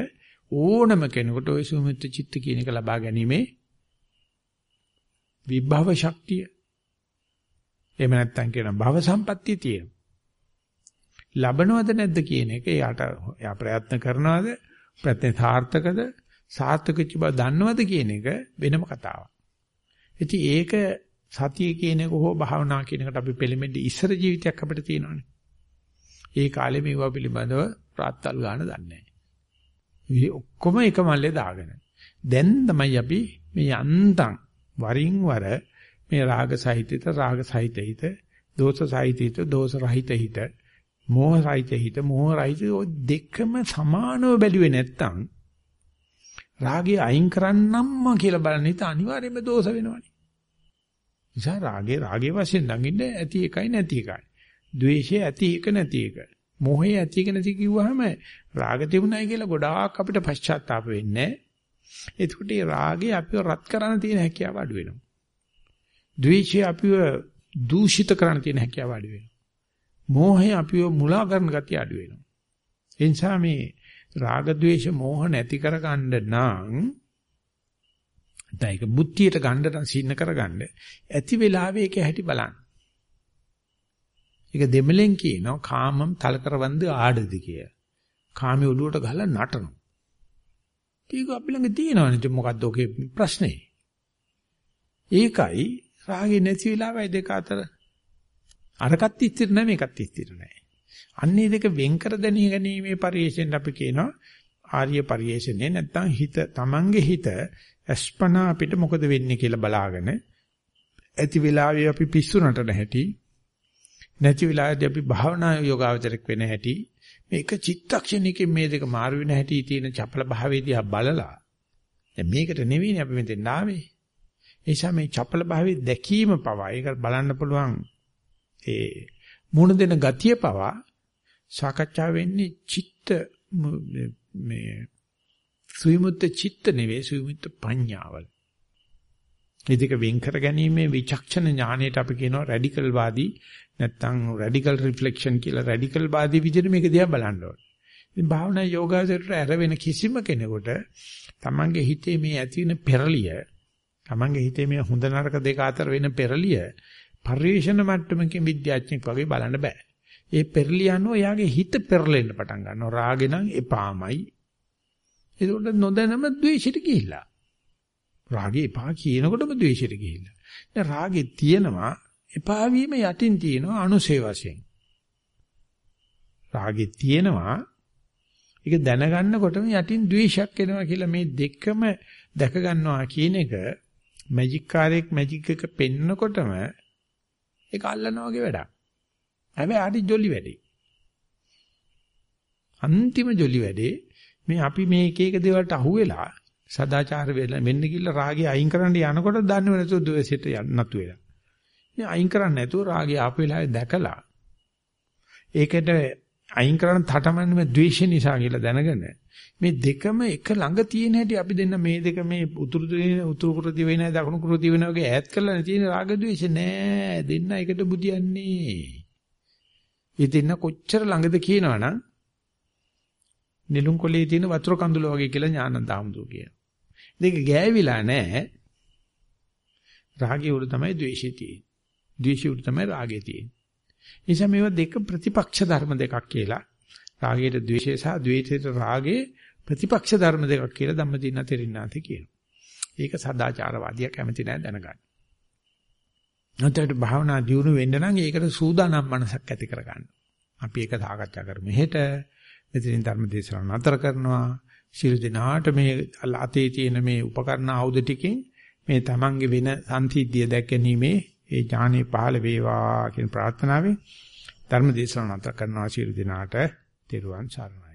ඕනම කෙනෙකුට ওই සුමිත චිත්ත කියන එක ලබා ගැනීමේ විභව ශක්තිය එහෙම නැත්නම් කියන භව සම්පත්තිය තියෙනවා. ලබනවද නැද්ද කියන එක එයාට එයා ප්‍රයත්න කරනවද ප්‍රයත්න සාර්ථකද සාර්ථකච්ච බව දන්නවද කියන එක වෙනම කතාවක්. ඉතින් ඒක සතිය කියන එක හෝ භාවනා කියන එකට අපි පෙළඹෙන්නේ ඉස්සර ජීවිතයක් අපිට තියෙනවනේ. ඒ කාලේ මේවා පිළිබඳව ප්‍රාත්තල් ගන්න දන්නේ නැහැ. ඔක්කොම එක මල්ලේ දාගෙන. දැන් තමයි අපි මේ යන්තම් වරින් වර මේ රාග සහිතිත රාග සහිතිත දෝෂ සහිතිත දෝෂ රහිත හිත මෝහ රහිත හිත මෝහ රහිත දෙකම සමානව බැලුවේ නැත්තම් රාගය අයින් කරන්නම්ම කියලා බලන හිත අනිවාර්යයෙන්ම දෝෂ වෙනවනේ. නිසා රාගේ රාගේ වශයෙන් ළඟින්ද ඇති එකයි නැති එකයි. ද්වේෂය ඇති එක නැති එක. මොහේ ඇති එක නැති කිව්වහම රාග තිබුණයි කියලා ගොඩාක් අපිට පශ්චාත්තාප වෙන්නේ. එතකොට මේ රාගේ අපිව රත් කරන්න තියෙන හැකියාව අඩු වෙනවා. ද්වේෂය අපිව දූෂිත කරන්න තියෙන හැකියාව අඩු වෙනවා. මෝහය අපිව මුලා කරන ගතිය අඩු වෙනවා. ඒ නිසා මේ රාග ද්වේෂ මෝහ නැති කරගන්න නම් දැන් ඒක බුද්ධියට ගන්න සින්න කරගන්න ඇති වෙලාවේ ඒක හැටි බලන්න. ඒක දෙමලෙන් කියනවා කාමම් තලකරවන්ද ආඩද කිය. කාමයේ ඔළුවට ගහලා නටනවා. ඒක අපි ළඟ තියෙනවනේ මොකද්ද ඔකේ ප්‍රශ්නේ? ඒකයි රාගේ නැති වෙලාවයි දෙක අතර අරකට ඉස්තිර නැහැ මේකත් ඉස්තිර නැහැ. අන්නේ දෙක වෙන් කර දැනී ගැනීමේ පරිශ්‍රයෙන් අපි කියනවා ආර්ය පරිශ්‍රණේ නැත්තම් හිත Tamange හිත අස්පනා අපිට මොකද වෙන්නේ කියලා බලාගෙන ඇති වෙලාවේ අපි පිස්සු නටන හැටි නැති වෙලාවේදී අපි භාවනා යෝගාවචරයක් වෙන හැටි මේක චිත්තක්ෂණිකේ මේ දෙක මාරු වෙන හැටි තියෙන චපල භාවයේදී බලලා දැන් මේකට නෙවෙයිනේ අපි මෙතෙන් ආවේ ඒ නිසා මේ චපල භාවයේ දැකීම පවා ඒක බලන්න පුළුවන් ඒ මුණ දෙන ගතිය පවා සාකච්ඡා වෙන්නේ චිත්ත මේ සුවිමුත්ත චිත්ත නෙවෙයි සුවිමුත්ත පඤ්ඤාවල. මේ දෙක වෙන් කර ගැනීමේ විචක්ෂණ ඥාණයට අපි කියනවා රැඩිකල් වාදී නැත්තම් රැඩිකල් රිෆ්ලෙක්ෂන් කියලා රැඩිකල් වාදී විදිහට මේක දිහා බලන්න ඕනේ. ඉතින් භාවනා යෝගාචරයට ඇර වෙන කිසිම කෙනෙකුට තමන්ගේ හිතේ මේ ඇති වෙන පෙරලිය තමන්ගේ හිතේ මේ හොඳ නරක දෙක අතර වෙන පෙරලිය පරිේශන මට්ටමකින් විද්‍යාඥෙක් වගේ බලන්න බෑ. ඒ පෙරලිය අනුව එයාගේ හිත පෙරලෙන්න පටන් ගන්නවා. රාගේ නම් එපාමයි. ඒකට නොදැනම ද්වේෂෙට ගිහිල්ලා. රාගේ එපා කියනකොටම ද්වේෂෙට ගිහිල්ලා. දැන් රාගේ තියෙනවා එපා වීම යටින් තියෙනවා අනුසේ වශයෙන්. රාගේ තියෙනවා ඒක දැනගන්නකොටම යටින් ද්වේෂයක් එනවා කියලා මේ දෙකම දැක ගන්නවා කියන එක මැජික් කාර්යයක් මැජික් එක පෙන්නකොටම ඒක අල්ලනවා වගේ වැඩක්. හැබැයි ආදි ජොලි වැඩේ. අන්තිම ජොලි වැඩේ මේ අපි මේ එක එක දේවල්ට අහුවෙලා සදාචාර වෙන්න ගිල්ල රාගය අයින් කරන්න යනකොට දන්නව නැතුව ද්වේෂයට නතු වෙලා. මේ අයින් කරන්නේ නැතුව රාගය ආපු වෙලාවේ දැකලා ඒකට අයින් කරන තටමන්නේ මේ ද්වේෂ නිසා කියලා දැනගෙන මේ දෙකම එක ළඟ තියෙන හැටි අපි දෙන්න මේ දෙක මේ උතුරු දින උතුරු කුරුති වෙන දකුණු කුරුති වෙන වගේ ඈත් කරලා තියෙන රාග ද්වේෂ නෑ දෙන්න එකට බුදියන්නේ. ඉතින් කොච්චර ළඟද කියනවනම් නිලුම් කොලේ තියෙන වතුර කඳුල වගේ කියලා ඥානන්ත ආමුදු කියන. දෙක ගෑවිලා නැහැ. රාගය උඩ තමයි ද්වේෂය තියෙන්නේ. ද්වේෂය උඩ තමයි රාගය තියෙන්නේ. නිසා මේවා දෙක ප්‍රතිපක්ෂ ධර්ම දෙකක් කියලා. රාගයට ද්වේෂය සහ ද්වේෂයට රාගේ ප්‍රතිපක්ෂ ධර්ම දෙකක් කියලා ධම්මදින්න තෙරින්නාති කියනවා. ඒක සදාචාරවාදියා කැමති නැහැ දැනගන්න. නැත්නම් භාවනා දියුණු වෙන්න නම් ඒකට සූදානම් මනසක් ඇති කරගන්න. අපි ඒක සාකච්ඡා කරමු. හෙට මෙතනින් ධර්ම දේශනාව නතර කරනවා. ශිරු දිනාට මේ අතේ තියෙන මේ උපකරණ ආයුධ ටිකෙන් මේ තමන්ගේ වෙන සංසිද්ධිය දැකීමේ ඒ ඥානෙ පහළ වේවා කියන ප්‍රාර්ථනාවෙන් ධර්ම දේශනාව නතර කරනවා ශිරු දිනාට. තෙරුවන් සරණයි.